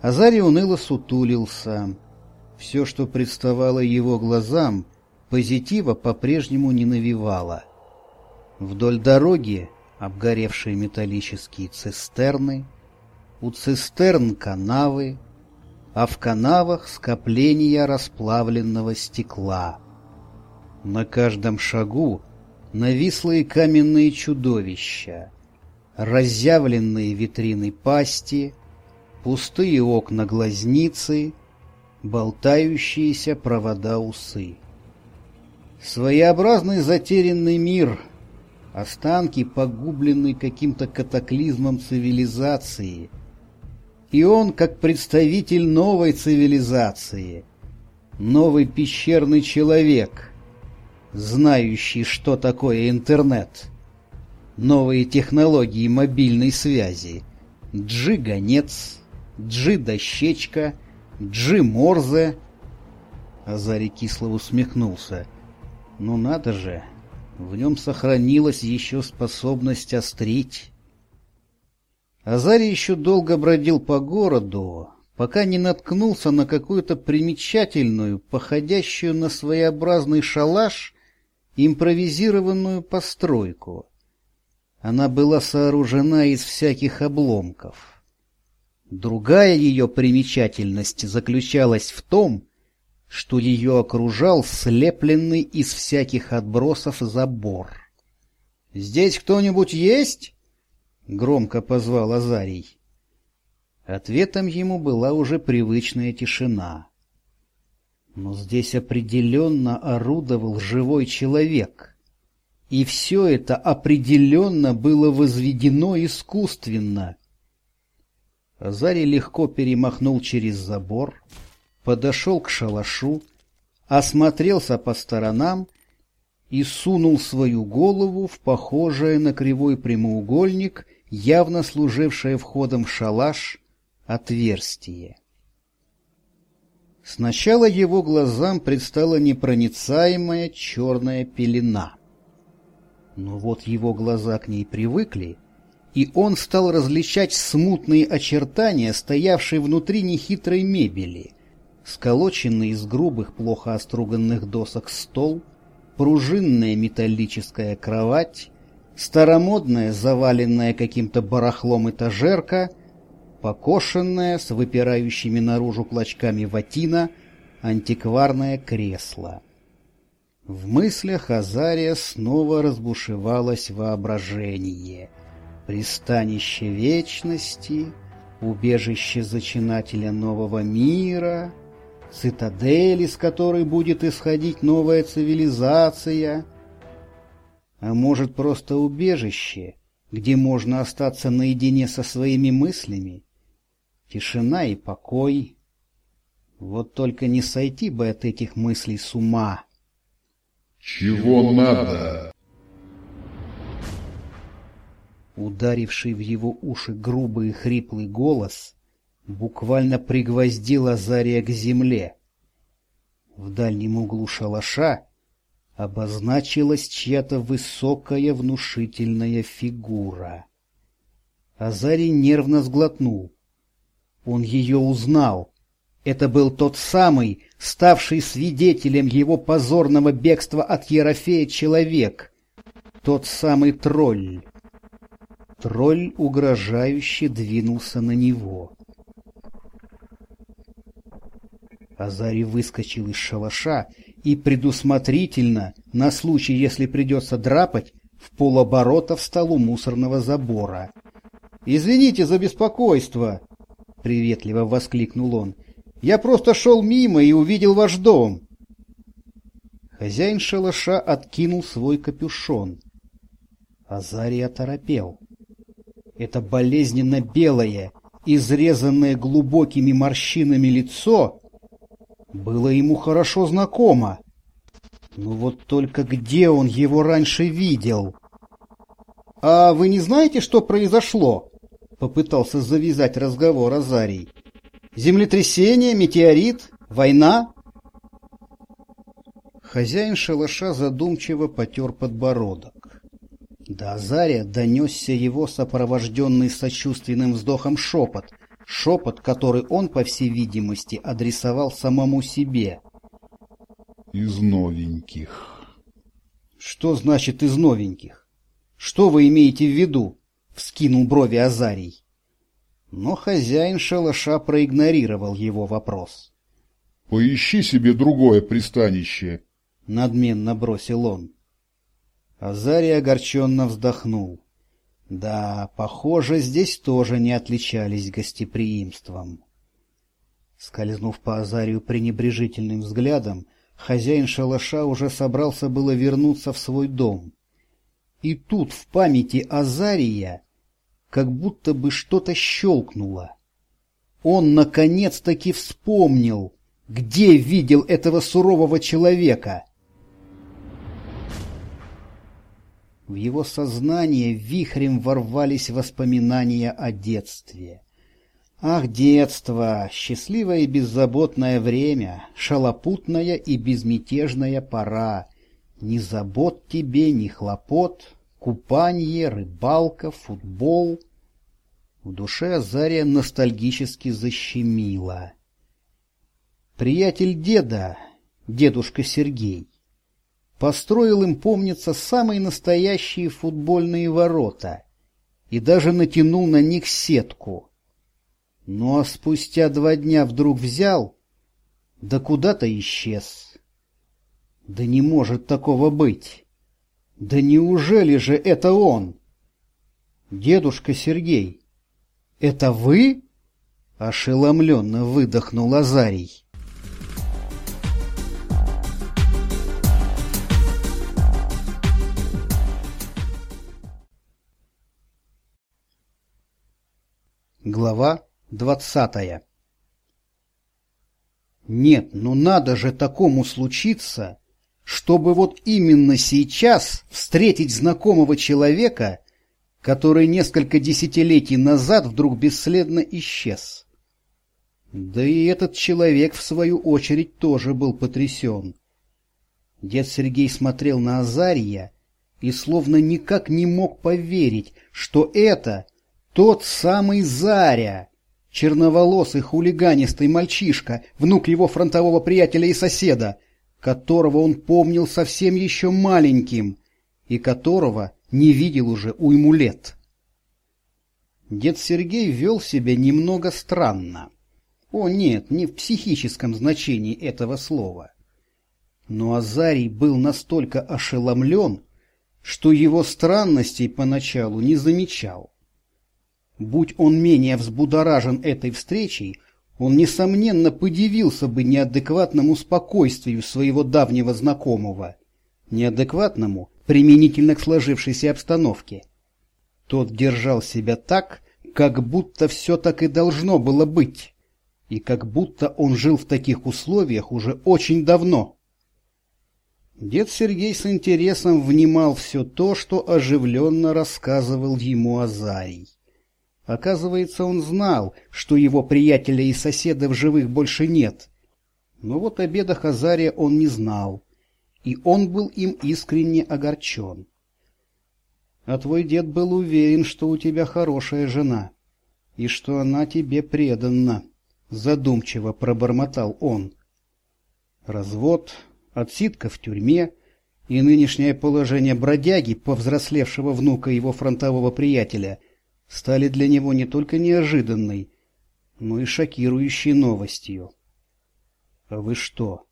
Азарий уныло сутулился. Все, что представало его глазам, позитива по-прежнему не навевало. Вдоль дороги обгоревшие металлические цистерны, у цистерн канавы, а в канавах скопления расплавленного стекла. На каждом шагу навислые каменные чудовища, разъявленные витрины пасти — пустые окна глазницы, болтающиеся провода усы. Своеобразный затерянный мир, останки, погубленные каким-то катаклизмом цивилизации. И он, как представитель новой цивилизации, новый пещерный человек, знающий, что такое интернет, новые технологии мобильной связи, джиганец, Джи-дощечка, Джи-морзе. Азарий кисло усмехнулся. Ну надо же, в нем сохранилась еще способность острить. Азарий еще долго бродил по городу, пока не наткнулся на какую-то примечательную, походящую на своеобразный шалаш, импровизированную постройку. Она была сооружена из всяких обломков. Другая ее примечательность заключалась в том, что ее окружал слепленный из всяких отбросов забор. Здесь кто-нибудь есть?» — громко позвал Азарий. Ответом ему была уже привычная тишина. Но здесь определенно орудовал живой человек. И все это определенно было возведено искусственно. Азарий легко перемахнул через забор, подошел к шалашу, осмотрелся по сторонам и сунул свою голову в похожее на кривой прямоугольник, явно служившее входом в шалаш, отверстие. Сначала его глазам предстала непроницаемая черная пелена. Но вот его глаза к ней привыкли, и он стал различать смутные очертания, стоявшие внутри нехитрой мебели, сколоченный из грубых, плохо оструганных досок стол, пружинная металлическая кровать, старомодная, заваленная каким-то барахлом этажерка, покошенная с выпирающими наружу клочками ватина, антикварное кресло. В мыслях Азария снова разбушевалось воображение. Пристанище вечности, убежище зачинателя нового мира, цитадель, из которой будет исходить новая цивилизация, а может просто убежище, где можно остаться наедине со своими мыслями, тишина и покой. Вот только не сойти бы от этих мыслей с ума. «Чего надо?» Ударивший в его уши грубый и хриплый голос буквально пригвоздил Азария к земле. В дальнем углу шалаша обозначилась чья-то высокая внушительная фигура. Азарий нервно сглотнул. Он ее узнал. Это был тот самый, ставший свидетелем его позорного бегства от Ерофея человек. Тот самый тролль. Тролль угрожающе двинулся на него. Азарий выскочил из шалаша и предусмотрительно, на случай, если придется драпать, в полоборота встал у мусорного забора. «Извините за беспокойство!» — приветливо воскликнул он. «Я просто шел мимо и увидел ваш дом!» Хозяин шалаша откинул свой капюшон. Азарий оторопел. Это болезненно белое, изрезанное глубокими морщинами лицо было ему хорошо знакомо. Но вот только где он его раньше видел? — А вы не знаете, что произошло? — попытался завязать разговор Азарий. — Землетрясение, метеорит, война? Хозяин шалаша задумчиво потер подбородок. До Азария донесся его сопровожденный сочувственным вздохом шепот — шепот, который он, по всей видимости, адресовал самому себе. «Из новеньких». «Что значит «из новеньких»? Что вы имеете в виду?» — вскинул брови Азарий. Но хозяин шалаша проигнорировал его вопрос. «Поищи себе другое пристанище», — надменно бросил он. Азарий огорченно вздохнул. Да, похоже, здесь тоже не отличались гостеприимством. Скользнув по Азарию пренебрежительным взглядом, хозяин шалаша уже собрался было вернуться в свой дом. И тут в памяти Азария как будто бы что-то щелкнуло. Он наконец-таки вспомнил, где видел этого сурового человека — В его сознание вихрем ворвались воспоминания о детстве. Ах, детство, счастливое и беззаботное время, шалопутная и безмятежная пора. Ни забот тебе, ни хлопот, купанье, рыбалка, футбол. В душе Заря ностальгически защемила. Приятель деда, дедушка Сергей, построил им, помнится, самые настоящие футбольные ворота и даже натянул на них сетку. Ну а спустя два дня вдруг взял, да куда-то исчез. Да не может такого быть. Да неужели же это он? Дедушка Сергей, это вы? Ошеломленно выдохнул Азарий. Глава двадцатая Нет, ну надо же такому случиться, чтобы вот именно сейчас встретить знакомого человека, который несколько десятилетий назад вдруг бесследно исчез. Да и этот человек, в свою очередь, тоже был потрясен. Дед Сергей смотрел на Азария и словно никак не мог поверить, что это тот самый Заря, черноволосый хулиганистый мальчишка, внук его фронтового приятеля и соседа, которого он помнил совсем еще маленьким и которого не видел уже уйму лет. Дед Сергей вел себя немного странно. О нет, не в психическом значении этого слова. Но Азарий был настолько ошеломлен, что его странностей поначалу не замечал. Будь он менее взбудоражен этой встречей, он, несомненно, подивился бы неадекватному спокойствию своего давнего знакомого. Неадекватному применительно к сложившейся обстановке. Тот держал себя так, как будто все так и должно было быть, и как будто он жил в таких условиях уже очень давно. Дед Сергей с интересом внимал все то, что оживленно рассказывал ему Азарий. Оказывается, он знал, что его приятеля и соседа в живых больше нет. Но вот о бедах Азария он не знал, и он был им искренне огорчен. А твой дед был уверен, что у тебя хорошая жена, и что она тебе преданна, — задумчиво пробормотал он. Развод, отсидка в тюрьме и нынешнее положение бродяги, повзрослевшего внука его фронтового приятеля — стали для него не только неожиданной, но и шокирующей новостью. — вы что,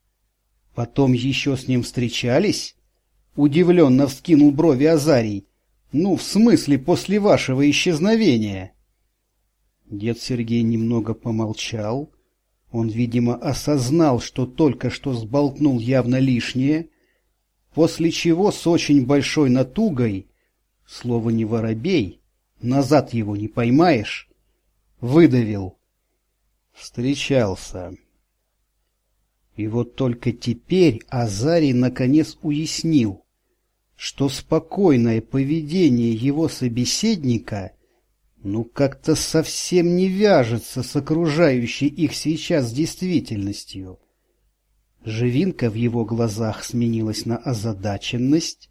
потом еще с ним встречались? — удивленно вскинул брови Азарий. — Ну, в смысле, после вашего исчезновения? Дед Сергей немного помолчал. Он, видимо, осознал, что только что сболтнул явно лишнее, после чего с очень большой натугой, слово не воробей, назад его не поймаешь, выдавил. Встречался. И вот только теперь Азарий наконец уяснил, что спокойное поведение его собеседника ну как-то совсем не вяжется с окружающей их сейчас действительностью. Живинка в его глазах сменилась на озадаченность,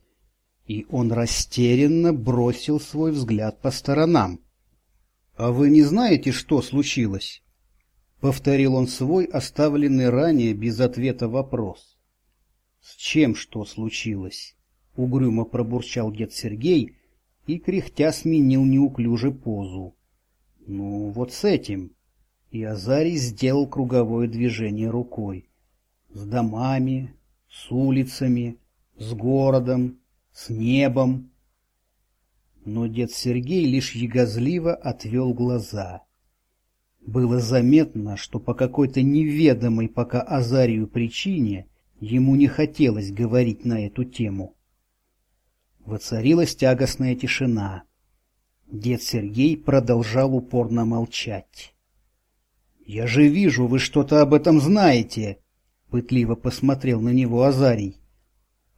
и он растерянно бросил свой взгляд по сторонам. — А вы не знаете, что случилось? — повторил он свой оставленный ранее без ответа вопрос. — С чем что случилось? — угрюмо пробурчал дед Сергей и, кряхтя, сменил неуклюже позу. — Ну, вот с этим. И Азарий сделал круговое движение рукой. С домами, с улицами, с городом, с небом. Но дед Сергей лишь ягозливо отвел глаза. Было заметно, что по какой-то неведомой пока Азарию причине ему не хотелось говорить на эту тему. Воцарилась тягостная тишина. Дед Сергей продолжал упорно молчать. — Я же вижу, вы что-то об этом знаете! — пытливо посмотрел на него Азарий.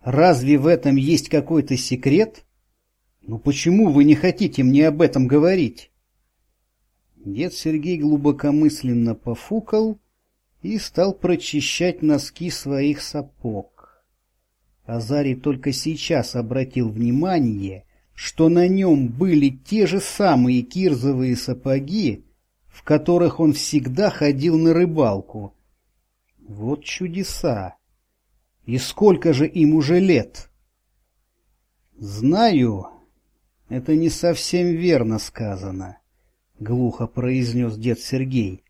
Разве в этом есть какой-то секрет? Ну почему вы не хотите мне об этом говорить? Дед Сергей глубокомысленно пофукал и стал прочищать носки своих сапог. Азарий только сейчас обратил внимание, что на нем были те же самые кирзовые сапоги, в которых он всегда ходил на рыбалку. Вот чудеса! И сколько же им уже лет? Знаю, это не совсем верно сказано, глухо произнес дед Сергей.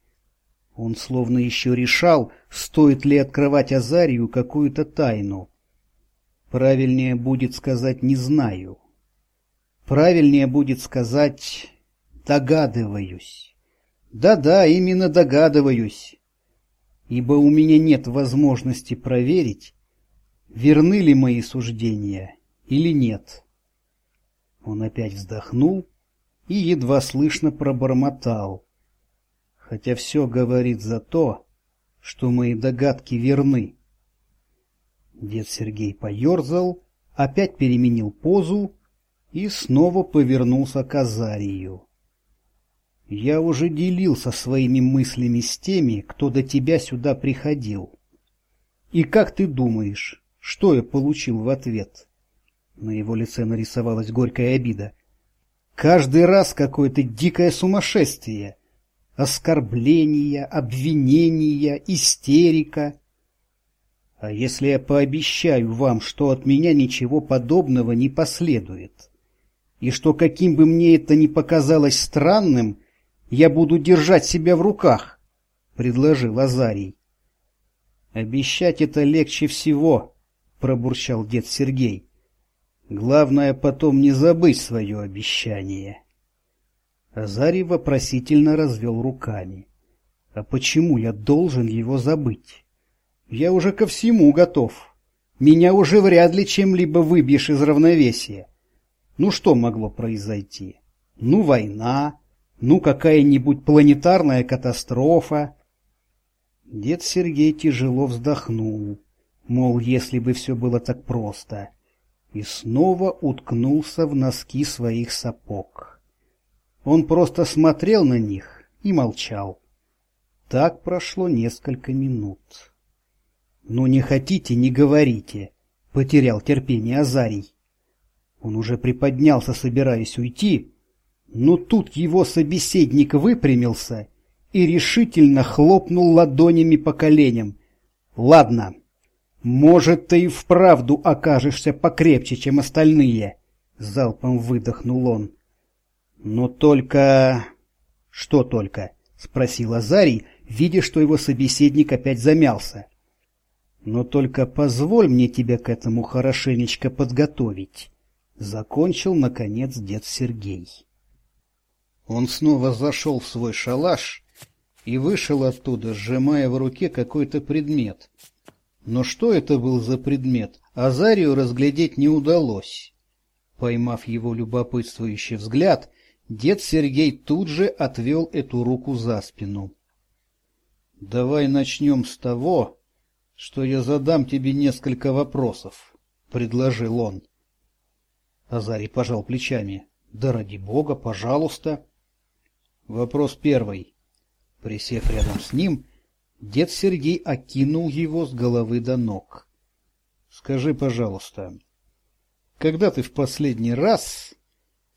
Он словно еще решал, стоит ли открывать Азарию какую-то тайну. Правильнее будет сказать «не знаю». Правильнее будет сказать «догадываюсь». Да-да, именно догадываюсь, ибо у меня нет возможности проверить, верны ли мои суждения или нет. Он опять вздохнул и едва слышно пробормотал, хотя все говорит за то, что мои догадки верны. Дед Сергей поерзал, опять переменил позу и снова повернулся к Азарию. «Я уже делился своими мыслями с теми, кто до тебя сюда приходил. И как ты думаешь, что я получил в ответ?» На его лице нарисовалась горькая обида. «Каждый раз какое-то дикое сумасшествие. Оскорбления, обвинения, истерика. А если я пообещаю вам, что от меня ничего подобного не последует, и что каким бы мне это ни показалось странным, я буду держать себя в руках, — предложил Азарий. — Обещать это легче всего, — пробурчал дед Сергей. — Главное потом не забыть свое обещание. Азарий вопросительно развел руками. — А почему я должен его забыть? Я уже ко всему готов. Меня уже вряд ли чем-либо выбьешь из равновесия. Ну что могло произойти? Ну война, ну какая-нибудь планетарная катастрофа. Дед Сергей тяжело вздохнул, мол, если бы все было так просто, и снова уткнулся в носки своих сапог. Он просто смотрел на них и молчал. Так прошло несколько минут. «Ну не хотите, не говорите», — потерял терпение Азарий. Он уже приподнялся, собираясь уйти, но тут его собеседник выпрямился и решительно хлопнул ладонями по коленям. «Ладно, может, ты и вправду окажешься покрепче, чем остальные», — залпом выдохнул он. «Но только...» «Что только?» — спросил Азарий, видя, что его собеседник опять замялся. Но только позволь мне тебя к этому хорошенечко подготовить. Закончил, наконец, дед Сергей. Он снова зашел в свой шалаш и вышел оттуда, сжимая в руке какой-то предмет. Но что это был за предмет, Азарию разглядеть не удалось. Поймав его любопытствующий взгляд, дед Сергей тут же отвел эту руку за спину. — Давай начнем с того, что я задам тебе несколько вопросов, — предложил он. Азарий пожал плечами. — Да ради бога, пожалуйста. Вопрос первый. Присев рядом с ним, дед Сергей окинул его с головы до ног. — Скажи, пожалуйста, когда ты в последний раз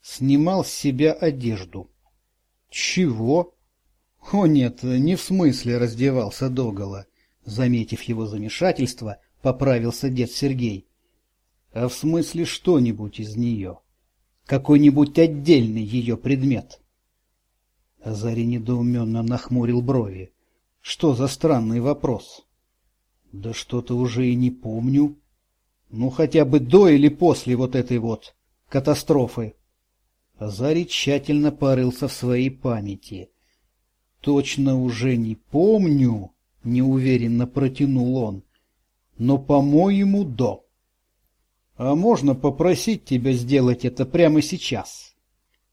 снимал с себя одежду? — Чего? — О нет, не в смысле раздевался догола. Заметив его замешательство, поправился дед Сергей. А в смысле что-нибудь из нее? Какой-нибудь отдельный ее предмет? Азарий недоуменно нахмурил брови. Что за странный вопрос? Да что-то уже и не помню. Ну, хотя бы до или после вот этой вот катастрофы. Азарий тщательно порылся в своей памяти. Точно уже не помню. — неуверенно протянул он. «Но, по-моему, до. А можно попросить тебя сделать это прямо сейчас?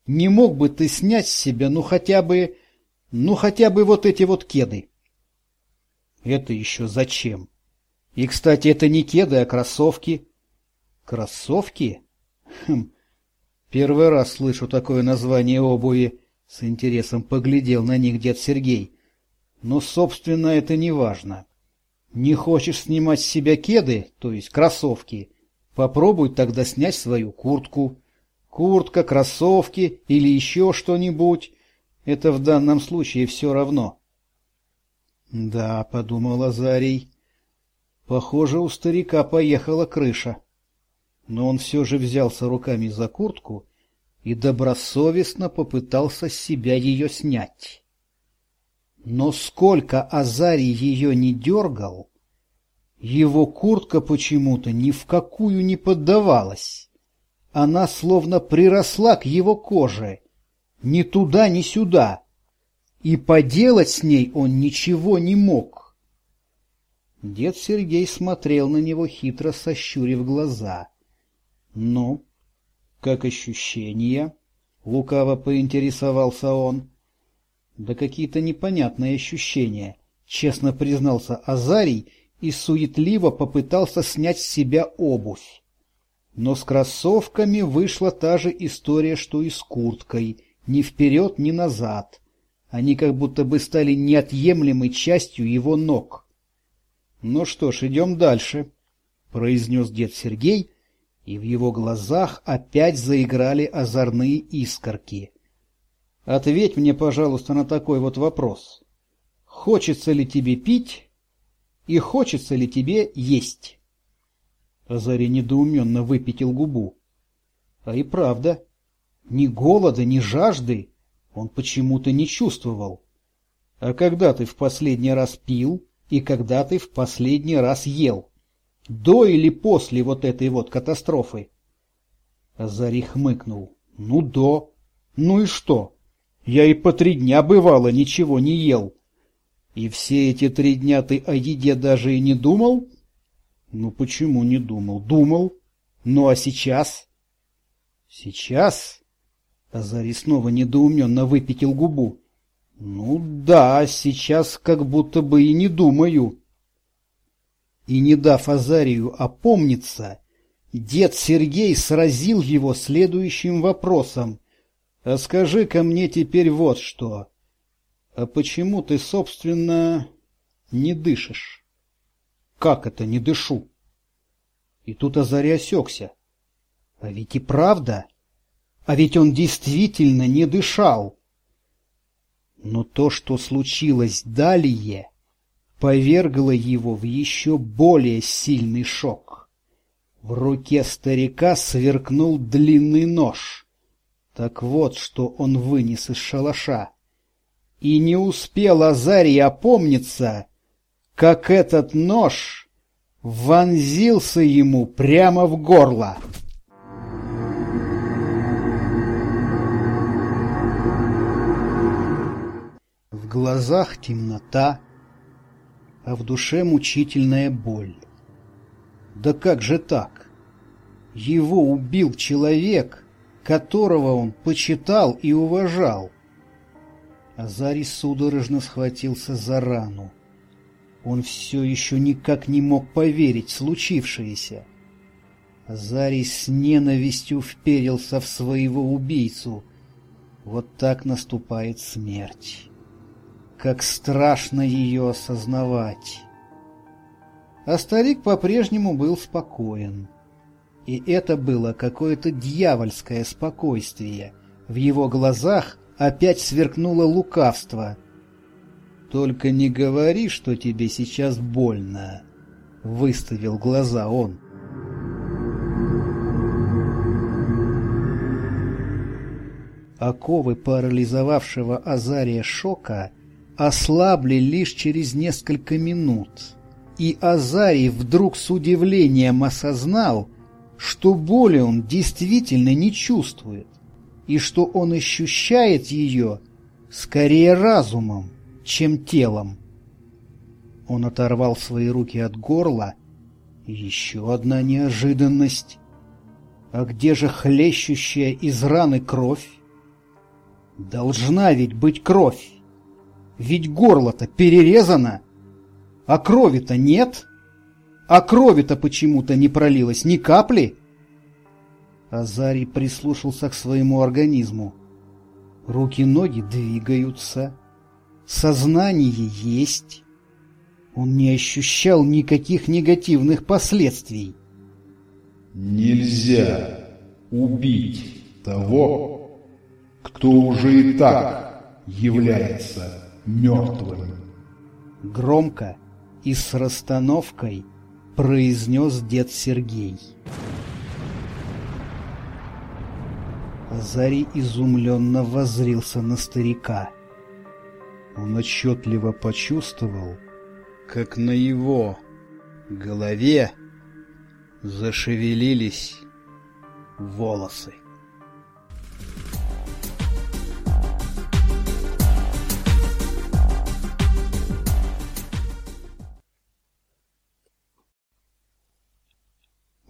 Не мог бы ты снять с себя, ну, хотя бы... ну, хотя бы вот эти вот кеды?» «Это еще зачем? И, кстати, это не кеды, а кроссовки». «Кроссовки? Хм, первый раз слышу такое название обуви». С интересом поглядел на них дед Сергей. Но, собственно, это не важно. Не хочешь снимать с себя кеды, то есть кроссовки, попробуй тогда снять свою куртку. Куртка, кроссовки или еще что-нибудь — это в данном случае все равно. — Да, — подумал Азарий, — похоже, у старика поехала крыша. Но он все же взялся руками за куртку и добросовестно попытался с себя ее снять. Но сколько Азарий ее не дергал, Его куртка почему-то ни в какую не поддавалась. Она словно приросла к его коже, ни туда, ни сюда, и поделать с ней он ничего не мог. Дед Сергей смотрел на него, хитро сощурив глаза. — Ну, как ощущения? — лукаво поинтересовался он. — Да какие-то непонятные ощущения, — честно признался Азарий и суетливо попытался снять с себя обувь. Но с кроссовками вышла та же история, что и с курткой, ни вперед, ни назад. Они как будто бы стали неотъемлемой частью его ног. — Ну что ж, идем дальше, — произнес дед Сергей, и в его глазах опять заиграли озорные искорки. — Ответь мне, пожалуйста, на такой вот вопрос. Хочется ли тебе пить и хочется ли тебе есть? Азарий недоуменно выпятил губу. А и правда, ни голода, ни жажды он почему-то не чувствовал. А когда ты в последний раз пил и когда ты в последний раз ел? До или после вот этой вот катастрофы? Азарий хмыкнул. Ну, до. Ну и что? Я и по три дня бывало ничего не ел. И все эти три дня ты о еде даже и не думал? Ну почему не думал? Думал. Ну а сейчас? Сейчас? Азарий снова недоуменно выпятил губу. Ну да, сейчас как будто бы и не думаю. И не дав Азарию опомниться, дед Сергей сразил его следующим вопросом. А скажи-ка мне теперь вот что. А почему ты, собственно, не дышишь? Как это не дышу? И тут Азарий осекся. А ведь и правда. А ведь он действительно не дышал. Но то, что случилось далее, повергло его в еще более сильный шок. В руке старика сверкнул длинный нож. Так вот, что он вынес из шалаша. И не успел Азарий опомниться, как этот нож вонзился ему прямо в горло. Глазах темнота, а в душе мучительная боль. Да как же так? Его убил человек, которого он почитал и уважал. Азарий судорожно схватился за рану. Он все еще никак не мог поверить в случившееся. Азарий с ненавистью вперился в своего убийцу. Вот так наступает смерть. Как страшно ее осознавать. А старик по-прежнему был спокоен. И это было какое-то дьявольское спокойствие. В его глазах опять сверкнуло лукавство. «Только не говори, что тебе сейчас больно», — выставил глаза он. Оковы парализовавшего Азария шока ослабли лишь через несколько минут, и Азарий вдруг с удивлением осознал, что боли он действительно не чувствует и что он ощущает ее скорее разумом, чем телом. Он оторвал свои руки от горла. Еще одна неожиданность. А где же хлещущая из раны кровь? Должна ведь быть кровь. Ведь горло-то перерезано, а крови-то нет. А крови-то почему-то не пролилось ни капли. Азарий прислушался к своему организму. Руки-ноги двигаются. Сознание есть. Он не ощущал никаких негативных последствий. Нельзя убить того, кто уже и так является мертвым. Громко и с расстановкой произнес дед Сергей. Азарий изумленно воззрился на старика. Он отчетливо почувствовал, как на его голове зашевелились волосы.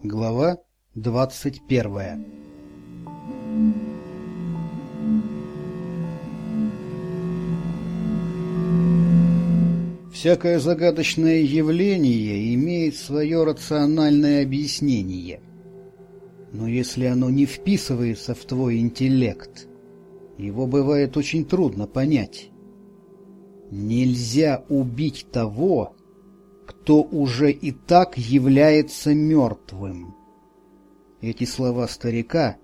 Глава двадцать первая Всякое загадочное явление имеет свое рациональное объяснение. Но если оно не вписывается в твой интеллект, его бывает очень трудно понять. Нельзя убить того, кто уже и так является мертвым. Эти слова старика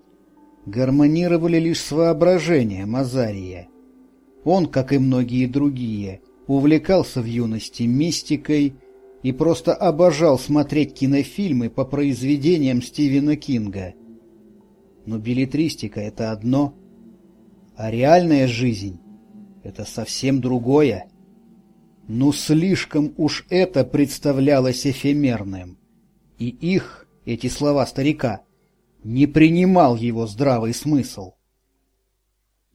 гармонировали лишь с воображением Азария. Он, как и многие другие, увлекался в юности мистикой и просто обожал смотреть кинофильмы по произведениям Стивена Кинга. Но билетристика — это одно, а реальная жизнь — это совсем другое. Ну, слишком уж это представлялось эфемерным. И их, эти слова старика, не принимал его здравый смысл.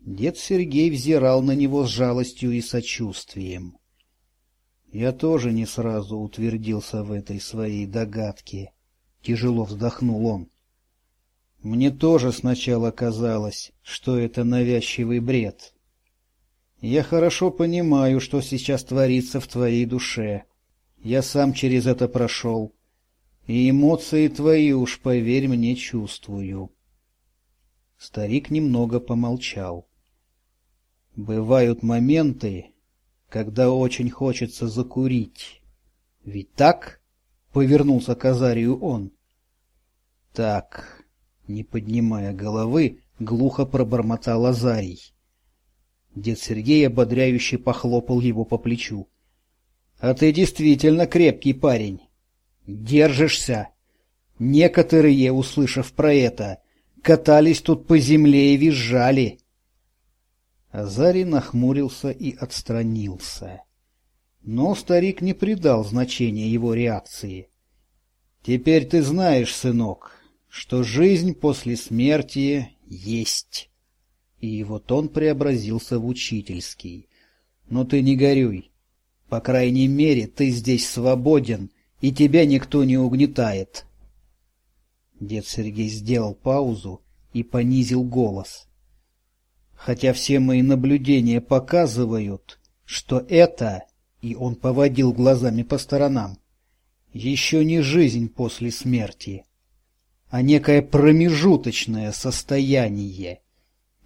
Дед Сергей взирал на него с жалостью и сочувствием. Я тоже не сразу утвердился в этой своей догадке. Тяжело вздохнул он. Мне тоже сначала казалось, что это навязчивый бред. Я хорошо понимаю, что сейчас творится в твоей душе. Я сам через это прошел. И эмоции твои уж, поверь мне, чувствую. Старик немного помолчал. Бывают моменты, когда очень хочется закурить. Ведь так? Повернулся к Азарию он. Так, не поднимая головы, глухо пробормотал Азарий. Дед Сергей ободряюще похлопал его по плечу. — А ты действительно крепкий парень. Держишься. Некоторые, услышав про это, катались тут по земле и визжали. Азарий нахмурился и отстранился. Но старик не придал значения его реакции. «Теперь ты знаешь, сынок, что жизнь после смерти есть». И его тон преобразился в учительский. «Но ты не горюй. По крайней мере, ты здесь свободен, и тебя никто не угнетает». Дед Сергей сделал паузу и понизил голос хотя все мои наблюдения показывают, что это, и он поводил глазами по сторонам, еще не жизнь после смерти, а некое промежуточное состояние,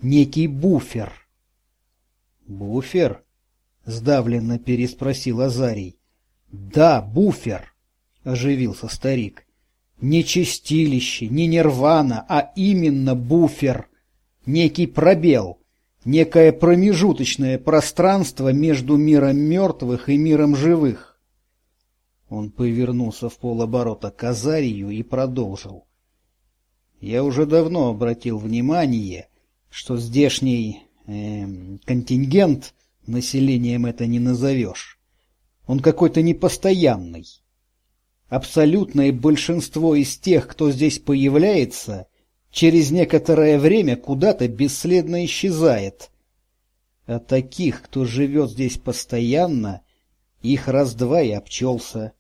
некий буфер. «Буфер?» — сдавленно переспросил Азарий. «Да, буфер!» — оживился старик. «Не чистилище, не нирвана, а именно буфер, некий пробел, некое промежуточное пространство между миром мертвых и миром живых. Он повернулся в полоборота к Азарию и продолжил. Я уже давно обратил внимание, что здешний э, контингент населением это не назовешь. Он какой-то непостоянный. Абсолютное большинство из тех, кто здесь появляется, через некоторое время куда-то бесследно исчезает. А таких, кто живет здесь постоянно, их раз-два и обчелся.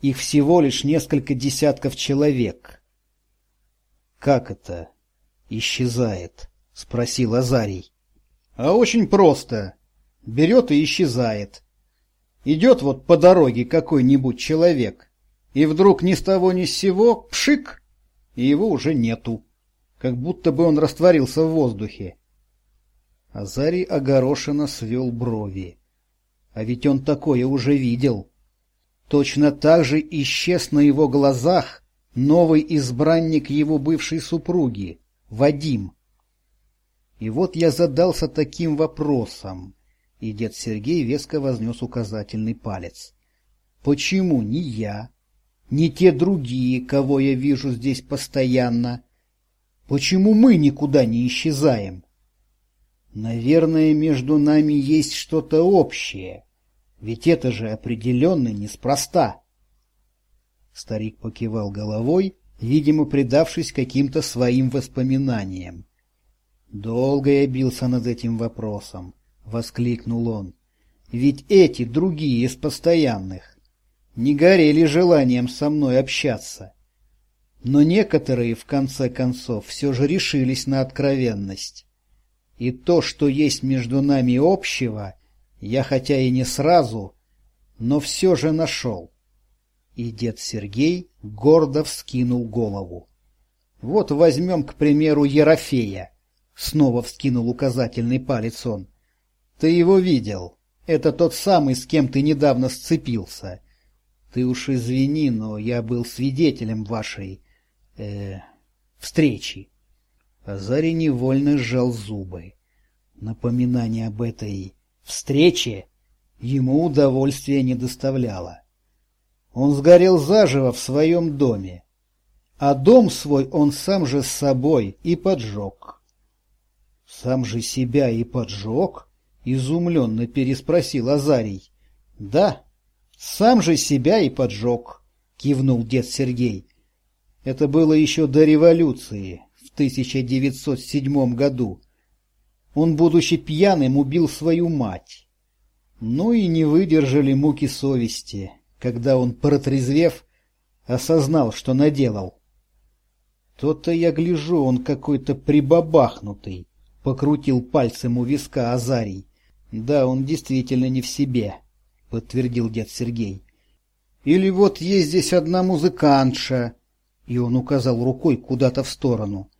Их всего лишь несколько десятков человек. — Как это исчезает? — спросил Азарий. — А очень просто. Берет и исчезает. Идет вот по дороге какой-нибудь человек, и вдруг ни с того ни с сего — пшик, и его уже нету как будто бы он растворился в воздухе. Азарий огорошенно свел брови. А ведь он такое уже видел. Точно так же исчез на его глазах новый избранник его бывшей супруги, Вадим. И вот я задался таким вопросом, и дед Сергей веско вознес указательный палец. Почему ни я, ни те другие, кого я вижу здесь постоянно, Почему мы никуда не исчезаем? Наверное, между нами есть что-то общее, ведь это же определенно неспроста. Старик покивал головой, видимо, предавшись каким-то своим воспоминаниям. «Долго я бился над этим вопросом», — воскликнул он. «Ведь эти, другие из постоянных, не горели желанием со мной общаться. Но некоторые, в конце концов, все же решились на откровенность. И то, что есть между нами общего, я хотя и не сразу, но все же нашел. И дед Сергей гордо вскинул голову. Вот возьмем, к примеру, Ерофея. Снова вскинул указательный палец он. Ты его видел. Это тот самый, с кем ты недавно сцепился. Ты уж извини, но я был свидетелем вашей... Э, встречи. Азарий невольно сжал зубы. Напоминание об этой встрече ему удовольствия не доставляло. Он сгорел заживо в своем доме, а дом свой он сам же с собой и поджег. Сам же себя и поджег? Изумленно переспросил Азарий. Да, сам же себя и поджег, кивнул дед Сергей. Это было еще до революции, в 1907 году. Он, будучи пьяным, убил свою мать. Ну и не выдержали муки совести, когда он, протрезвев, осознал, что наделал. То-то я гляжу, он какой-то прибабахнутый, покрутил пальцем у виска Азарий. Да, он действительно не в себе, подтвердил дед Сергей. Или вот есть здесь одна музыкантша, и он указал рукой куда-то в сторону.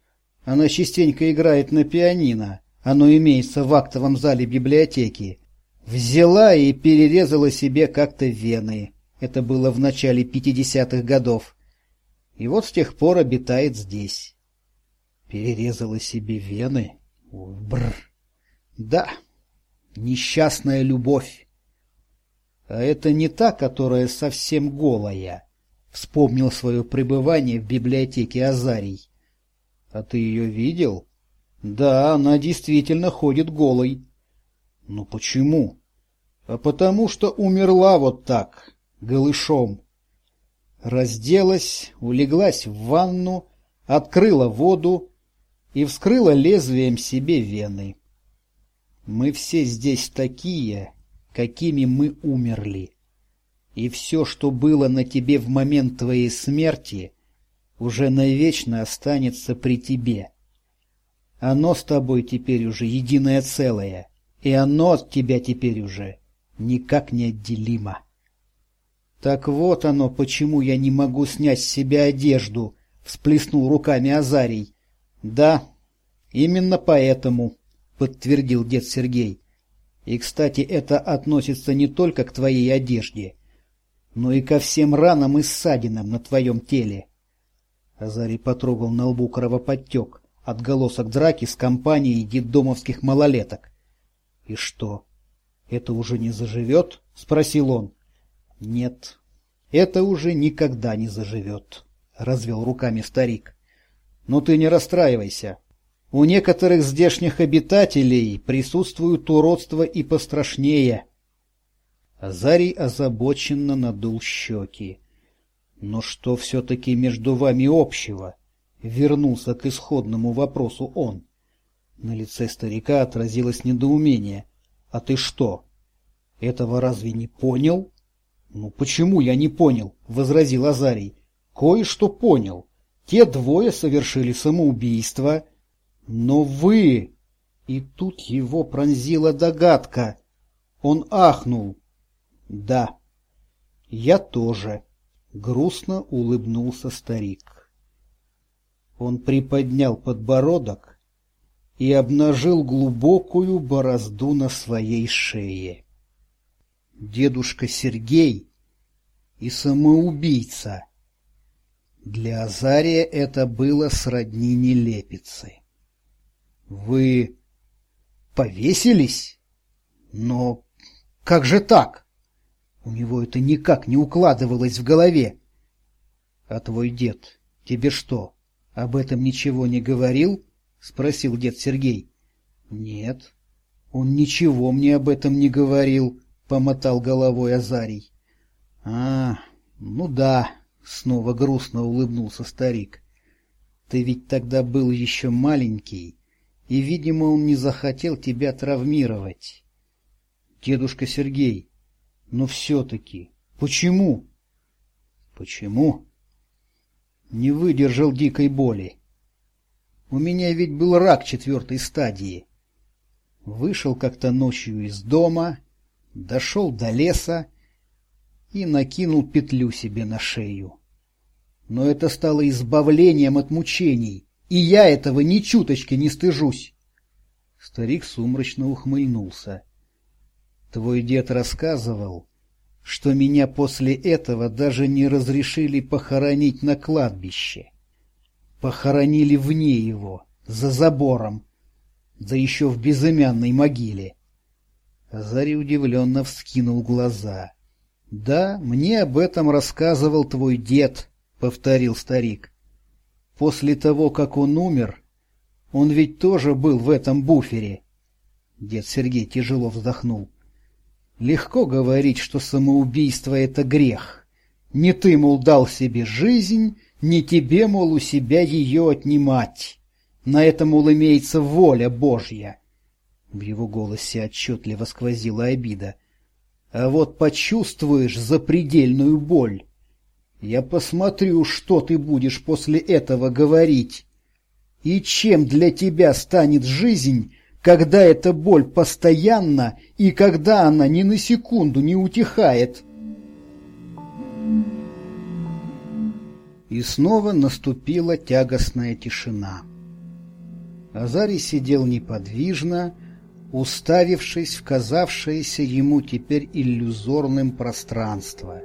Она частенько играет на пианино, оно имеется в актовом зале библиотеки. Взяла и перерезала себе как-то вены. Это было в начале пятидесятых годов. И вот с тех пор обитает здесь. Перерезала себе вены? Бррр. Да, несчастная любовь. А это не та, которая совсем голая. Вспомнил свое пребывание в библиотеке Азарий. А ты ее видел? Да, она действительно ходит голой. Ну почему? А потому что умерла вот так, голышом. Разделась, улеглась в ванну, открыла воду и вскрыла лезвием себе вены. Мы все здесь такие, какими мы умерли. И все, что было на тебе в момент твоей смерти, уже навечно останется при тебе. Оно с тобой теперь уже единое целое, и оно от тебя теперь уже никак не отделимо. Так вот оно, почему я не могу снять с себя одежду, всплеснул руками Азарий. Да, именно поэтому, подтвердил дед Сергей. И, кстати, это относится не только к твоей одежде, но и ко всем ранам и ссадинам на твоем теле. Азарий потрогал на лбу кровоподтек, отголосок драки с компанией детдомовских малолеток. — И что, это уже не заживет? — спросил он. — Нет, это уже никогда не заживет, — развел руками старик. — Но ты не расстраивайся. У некоторых здешних обитателей присутствуют уродства и пострашнее. Азарий озабоченно надул щеки. Но что все-таки между вами общего? Вернулся к исходному вопросу он. На лице старика отразилось недоумение. А ты что? Этого разве не понял? Ну почему я не понял? возразил Азарий. Кое-что понял. Те двое совершили самоубийство, но вы... И тут его пронзила догадка. Он ахнул. Да, я тоже. Грустно улыбнулся старик. Он приподнял подбородок и обнажил глубокую борозду на своей шее. Дедушка Сергей и самоубийца. Для Азария это было сродни нелепицы. Вы повесились? Но как же так? У него это никак не укладывалось в голове. — А твой дед тебе что, об этом ничего не говорил? — спросил дед Сергей. — Нет, он ничего мне об этом не говорил, — помотал головой Азарий. — А, ну да, Снова грустно улыбнулся старик. Ты ведь тогда был еще маленький, и, видимо, он не захотел тебя травмировать. Дедушка Сергей, но все-таки, почему? Почему? Не выдержал дикой боли. У меня ведь был рак четвертой стадии. Вышел как-то ночью из дома, дошел до леса и накинул петлю себе на шею. Но это стало избавлением от мучений, и я этого ни чуточки не стыжусь. Старик сумрачно ухмыльнулся. Твой дед рассказывал, что меня после этого даже не разрешили похоронить на кладбище. Похоронили вне его, за забором, да еще в безымянной могиле. Азарий удивленно вскинул глаза. — Да, мне об этом рассказывал твой дед, — повторил старик. После того, как он умер, он ведь тоже был в этом буфере. Дед Сергей тяжело вздохнул. Легко говорить, что самоубийство — это грех. Не ты, мол, дал себе жизнь, не тебе, мол, у себя ее отнимать. На это, мол, имеется воля Божья. В его голосе отчетливо сквозила обида. А вот почувствуешь запредельную боль. Я посмотрю, что ты будешь после этого говорить. И чем для тебя станет жизнь, когда эта боль постоянна и когда она ни на секунду не утихает. И снова наступила тягостная тишина. Азарий сидел неподвижно, уставившись в казавшееся ему теперь иллюзорным пространство.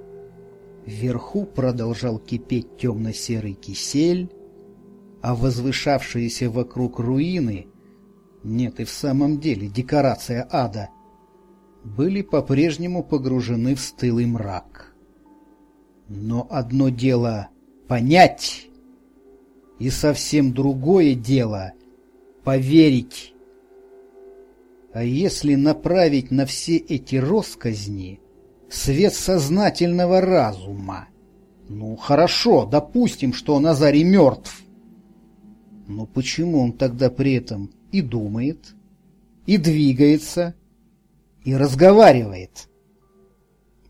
Вверху продолжал кипеть темно-серый кисель, а возвышавшиеся вокруг руины, нет, и в самом деле декорация ада, были по-прежнему погружены в стылый мрак. Но одно дело — понять, и совсем другое дело — поверить. А если направить на все эти росказни свет сознательного разума? Ну, хорошо, допустим, что Назарий мертв. Но почему он тогда при этом и думает, и двигается, и разговаривает?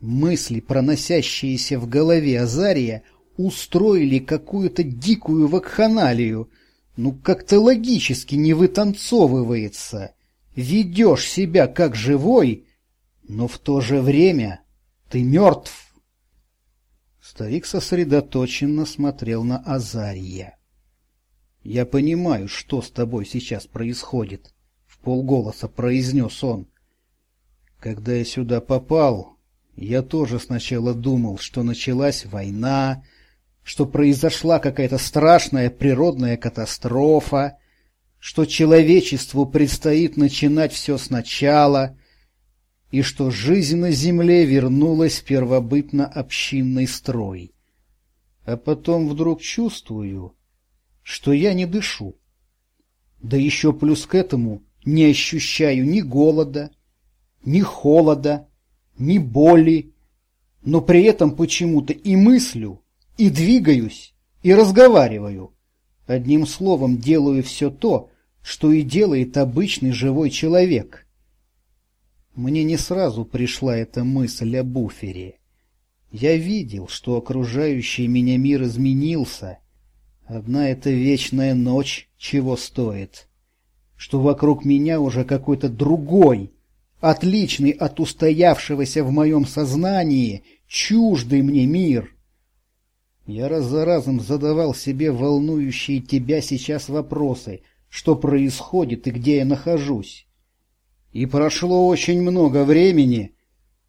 Мысли, проносящиеся в голове Азария, устроили какую-то дикую вакханалию. Ну, как-то логически не вытанцовывается. Ведешь себя как живой, но в то же время ты мертв. Старик сосредоточенно смотрел на Азария. «Я понимаю, что с тобой сейчас происходит», — в полголоса произнес он. «Когда я сюда попал, я тоже сначала думал, что началась война, что произошла какая-то страшная природная катастрофа, что человечеству предстоит начинать все сначала, и что жизнь на земле вернулась в первобытно-общинный строй. А потом вдруг чувствую, что я не дышу. Да еще плюс к этому не ощущаю ни голода, ни холода, ни боли, но при этом почему-то и мыслю, и двигаюсь, и разговариваю. Одним словом, делаю все то, что и делает обычный живой человек. Мне не сразу пришла эта мысль о буфере. Я видел, что окружающий меня мир изменился, Одна эта вечная ночь чего стоит? Что вокруг меня уже какой-то другой, отличный от устоявшегося в моем сознании, чуждый мне мир. Я раз за разом задавал себе волнующие тебя сейчас вопросы, что происходит и где я нахожусь. И прошло очень много времени,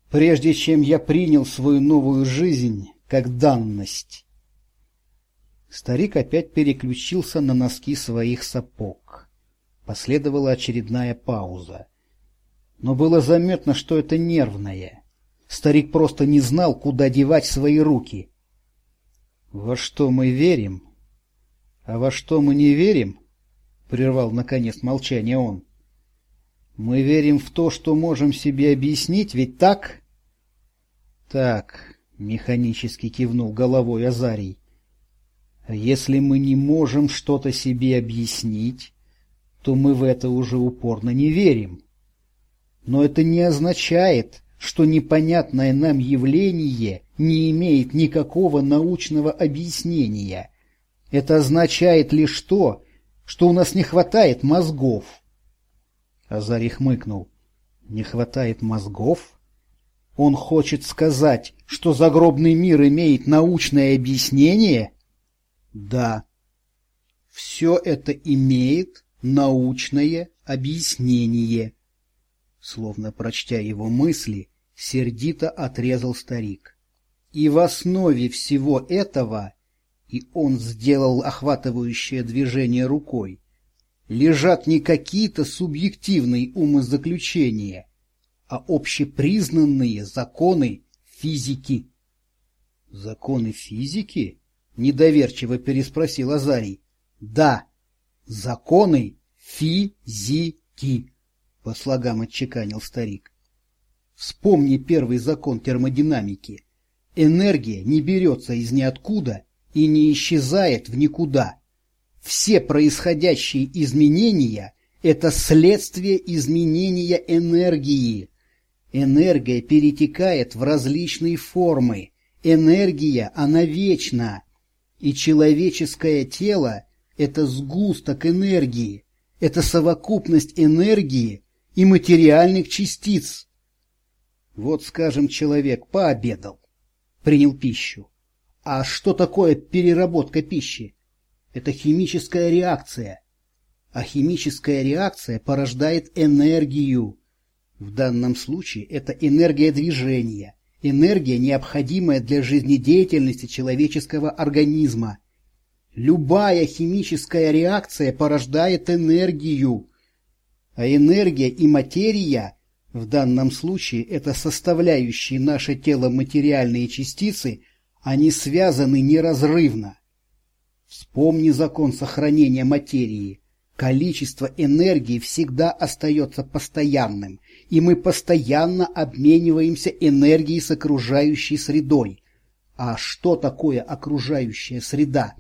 прежде чем я принял свою новую жизнь как данность. Старик опять переключился на носки своих сапог. Последовала очередная пауза. Но было заметно, что это нервное. Старик просто не знал, куда девать свои руки. «Во что мы верим? А во что мы не верим?» — прервал, наконец, молчание он. «Мы верим в то, что можем себе объяснить, ведь так?» «Так, — механически кивнул головой Азарий. «А если мы не можем что-то себе объяснить, то мы в это уже упорно не верим. Но это не означает, что непонятное нам явление не имеет никакого научного объяснения. Это означает лишь то, что у нас не хватает мозгов. Азарий хмыкнул. Не хватает мозгов? Он хочет сказать, что загробный мир имеет научное объяснение? Да. Все это имеет научное объяснение. Словно прочтя его мысли, сердито отрезал старик. И в основе всего этого, и он сделал охватывающее движение рукой, лежат не какие-то субъективные умозаключения, а общепризнанные законы физики. Законы физики? недоверчиво переспросил Азарий. Да, законы физики, по слогам отчеканил старик. Вспомни первый закон термодинамики. Энергия не берется из ниоткуда и не исчезает в никуда. Все происходящие изменения – это следствие изменения энергии. Энергия перетекает в различные формы. Энергия, она вечна. И человеческое тело – это сгусток энергии, это совокупность энергии и материальных частиц, вот, скажем, человек пообедал, принял пищу. А что такое переработка пищи? Это химическая реакция. А химическая реакция порождает энергию. В данном случае это энергия движения, энергия, необходимая для жизнедеятельности человеческого организма. Любая химическая реакция порождает энергию, а энергия и материя в данном случае это составляющие наше тело материальные частицы, они связаны неразрывно. Вспомни закон сохранения материи. Количество энергии всегда остается постоянным, и мы постоянно обмениваемся энергией с окружающей средой. А что такое окружающая среда?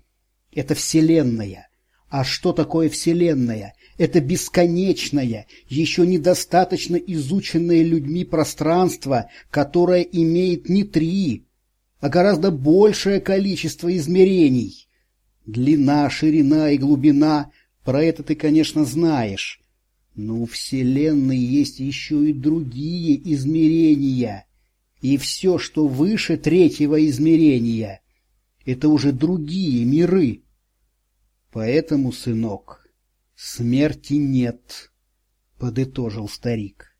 Это Вселенная. А что такое Вселенная? Это бесконечное, еще недостаточно изученное людьми пространство, которое имеет не три, а гораздо большее количество измерений. Длина, ширина и глубина — про это ты, конечно, знаешь. Но у Вселенной есть еще и другие измерения. И все, что выше третьего измерения, это уже другие миры. Поэтому, сынок, Смерти нет, подытожил старик.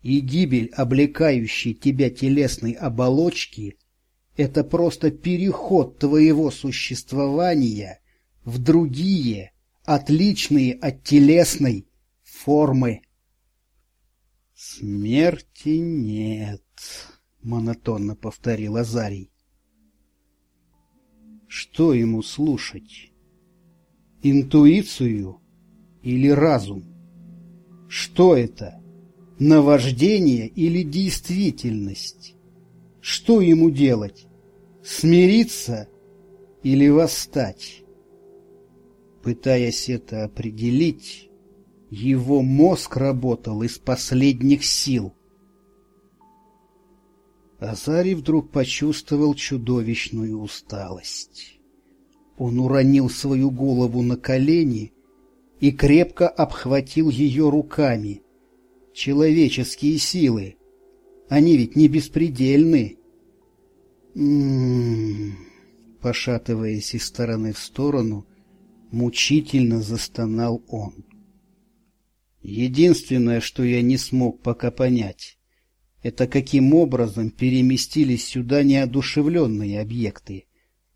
И гибель облекающей тебя телесной оболочки это просто переход твоего существования в другие, отличные от телесной формы. Смерти нет, монотонно повторил Азарий. Что ему слушать? Интуицию или разум? Что это? Наваждение или действительность? Что ему делать? Смириться или восстать? Пытаясь это определить, его мозг работал из последних сил. Азарий вдруг почувствовал чудовищную усталость. Он уронил свою голову на колени и крепко обхватил ее руками. Человеческие силы. Они ведь не беспредельны. М-м-м, пошатываясь из стороны в сторону, мучительно застонал он. Единственное, что я не смог пока понять, это каким образом переместились сюда неодушевленные объекты.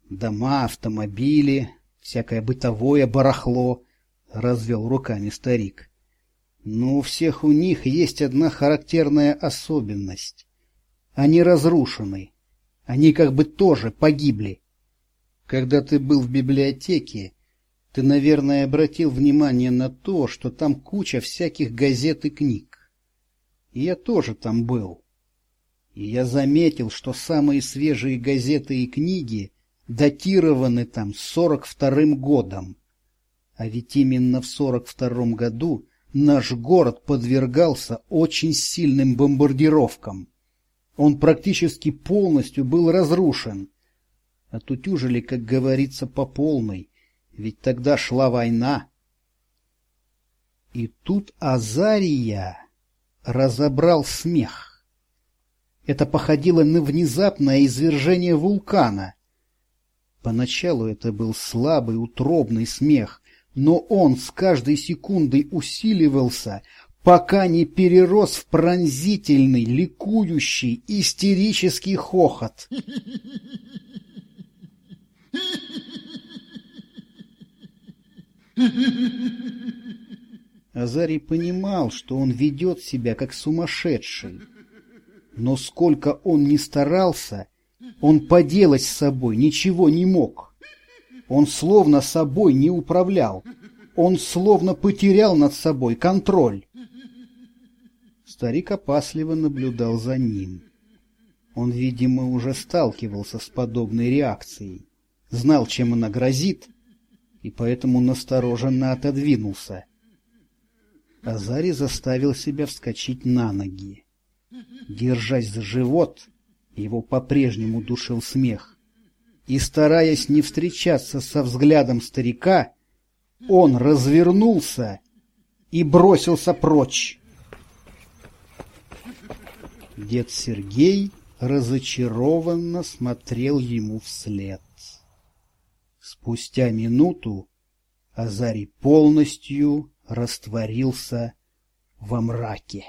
Дома, автомобили, всякое бытовое барахло, — развел руками старик. Но у всех у них есть одна характерная особенность. Они разрушены. Они как бы тоже погибли. Когда ты был в библиотеке, ты, наверное, обратил внимание на то, что там куча всяких газет и книг. И я тоже там был. И я заметил, что самые свежие газеты и книги датированы там сорок вторым годом. А ведь именно в сорок втором году наш город подвергался очень сильным бомбардировкам. Он практически полностью был разрушен. Отутюжили, как говорится, по полной, ведь тогда шла война. И тут Азария разобрал смех. Это походило на внезапное извержение вулкана. Поначалу это был слабый, утробный смех, но он с каждой секундой усиливался, пока не перерос в пронзительный, ликующий, истерический хохот. Азарий понимал, что он ведет себя как сумасшедший. Но сколько он ни старался, он поделать с собой ничего не мог. Он словно собой не управлял. Он словно потерял над собой контроль. Старик опасливо наблюдал за ним. Он, видимо, уже сталкивался с подобной реакцией, знал, чем она грозит, и поэтому настороженно отодвинулся. Азари заставил себя вскочить на ноги. Держась за живот, его по-прежнему душил смех. И, стараясь не встречаться со взглядом старика, он развернулся и бросился прочь. Дед Сергей разочарованно смотрел ему вслед. Спустя минуту Азарий полностью растворился во мраке.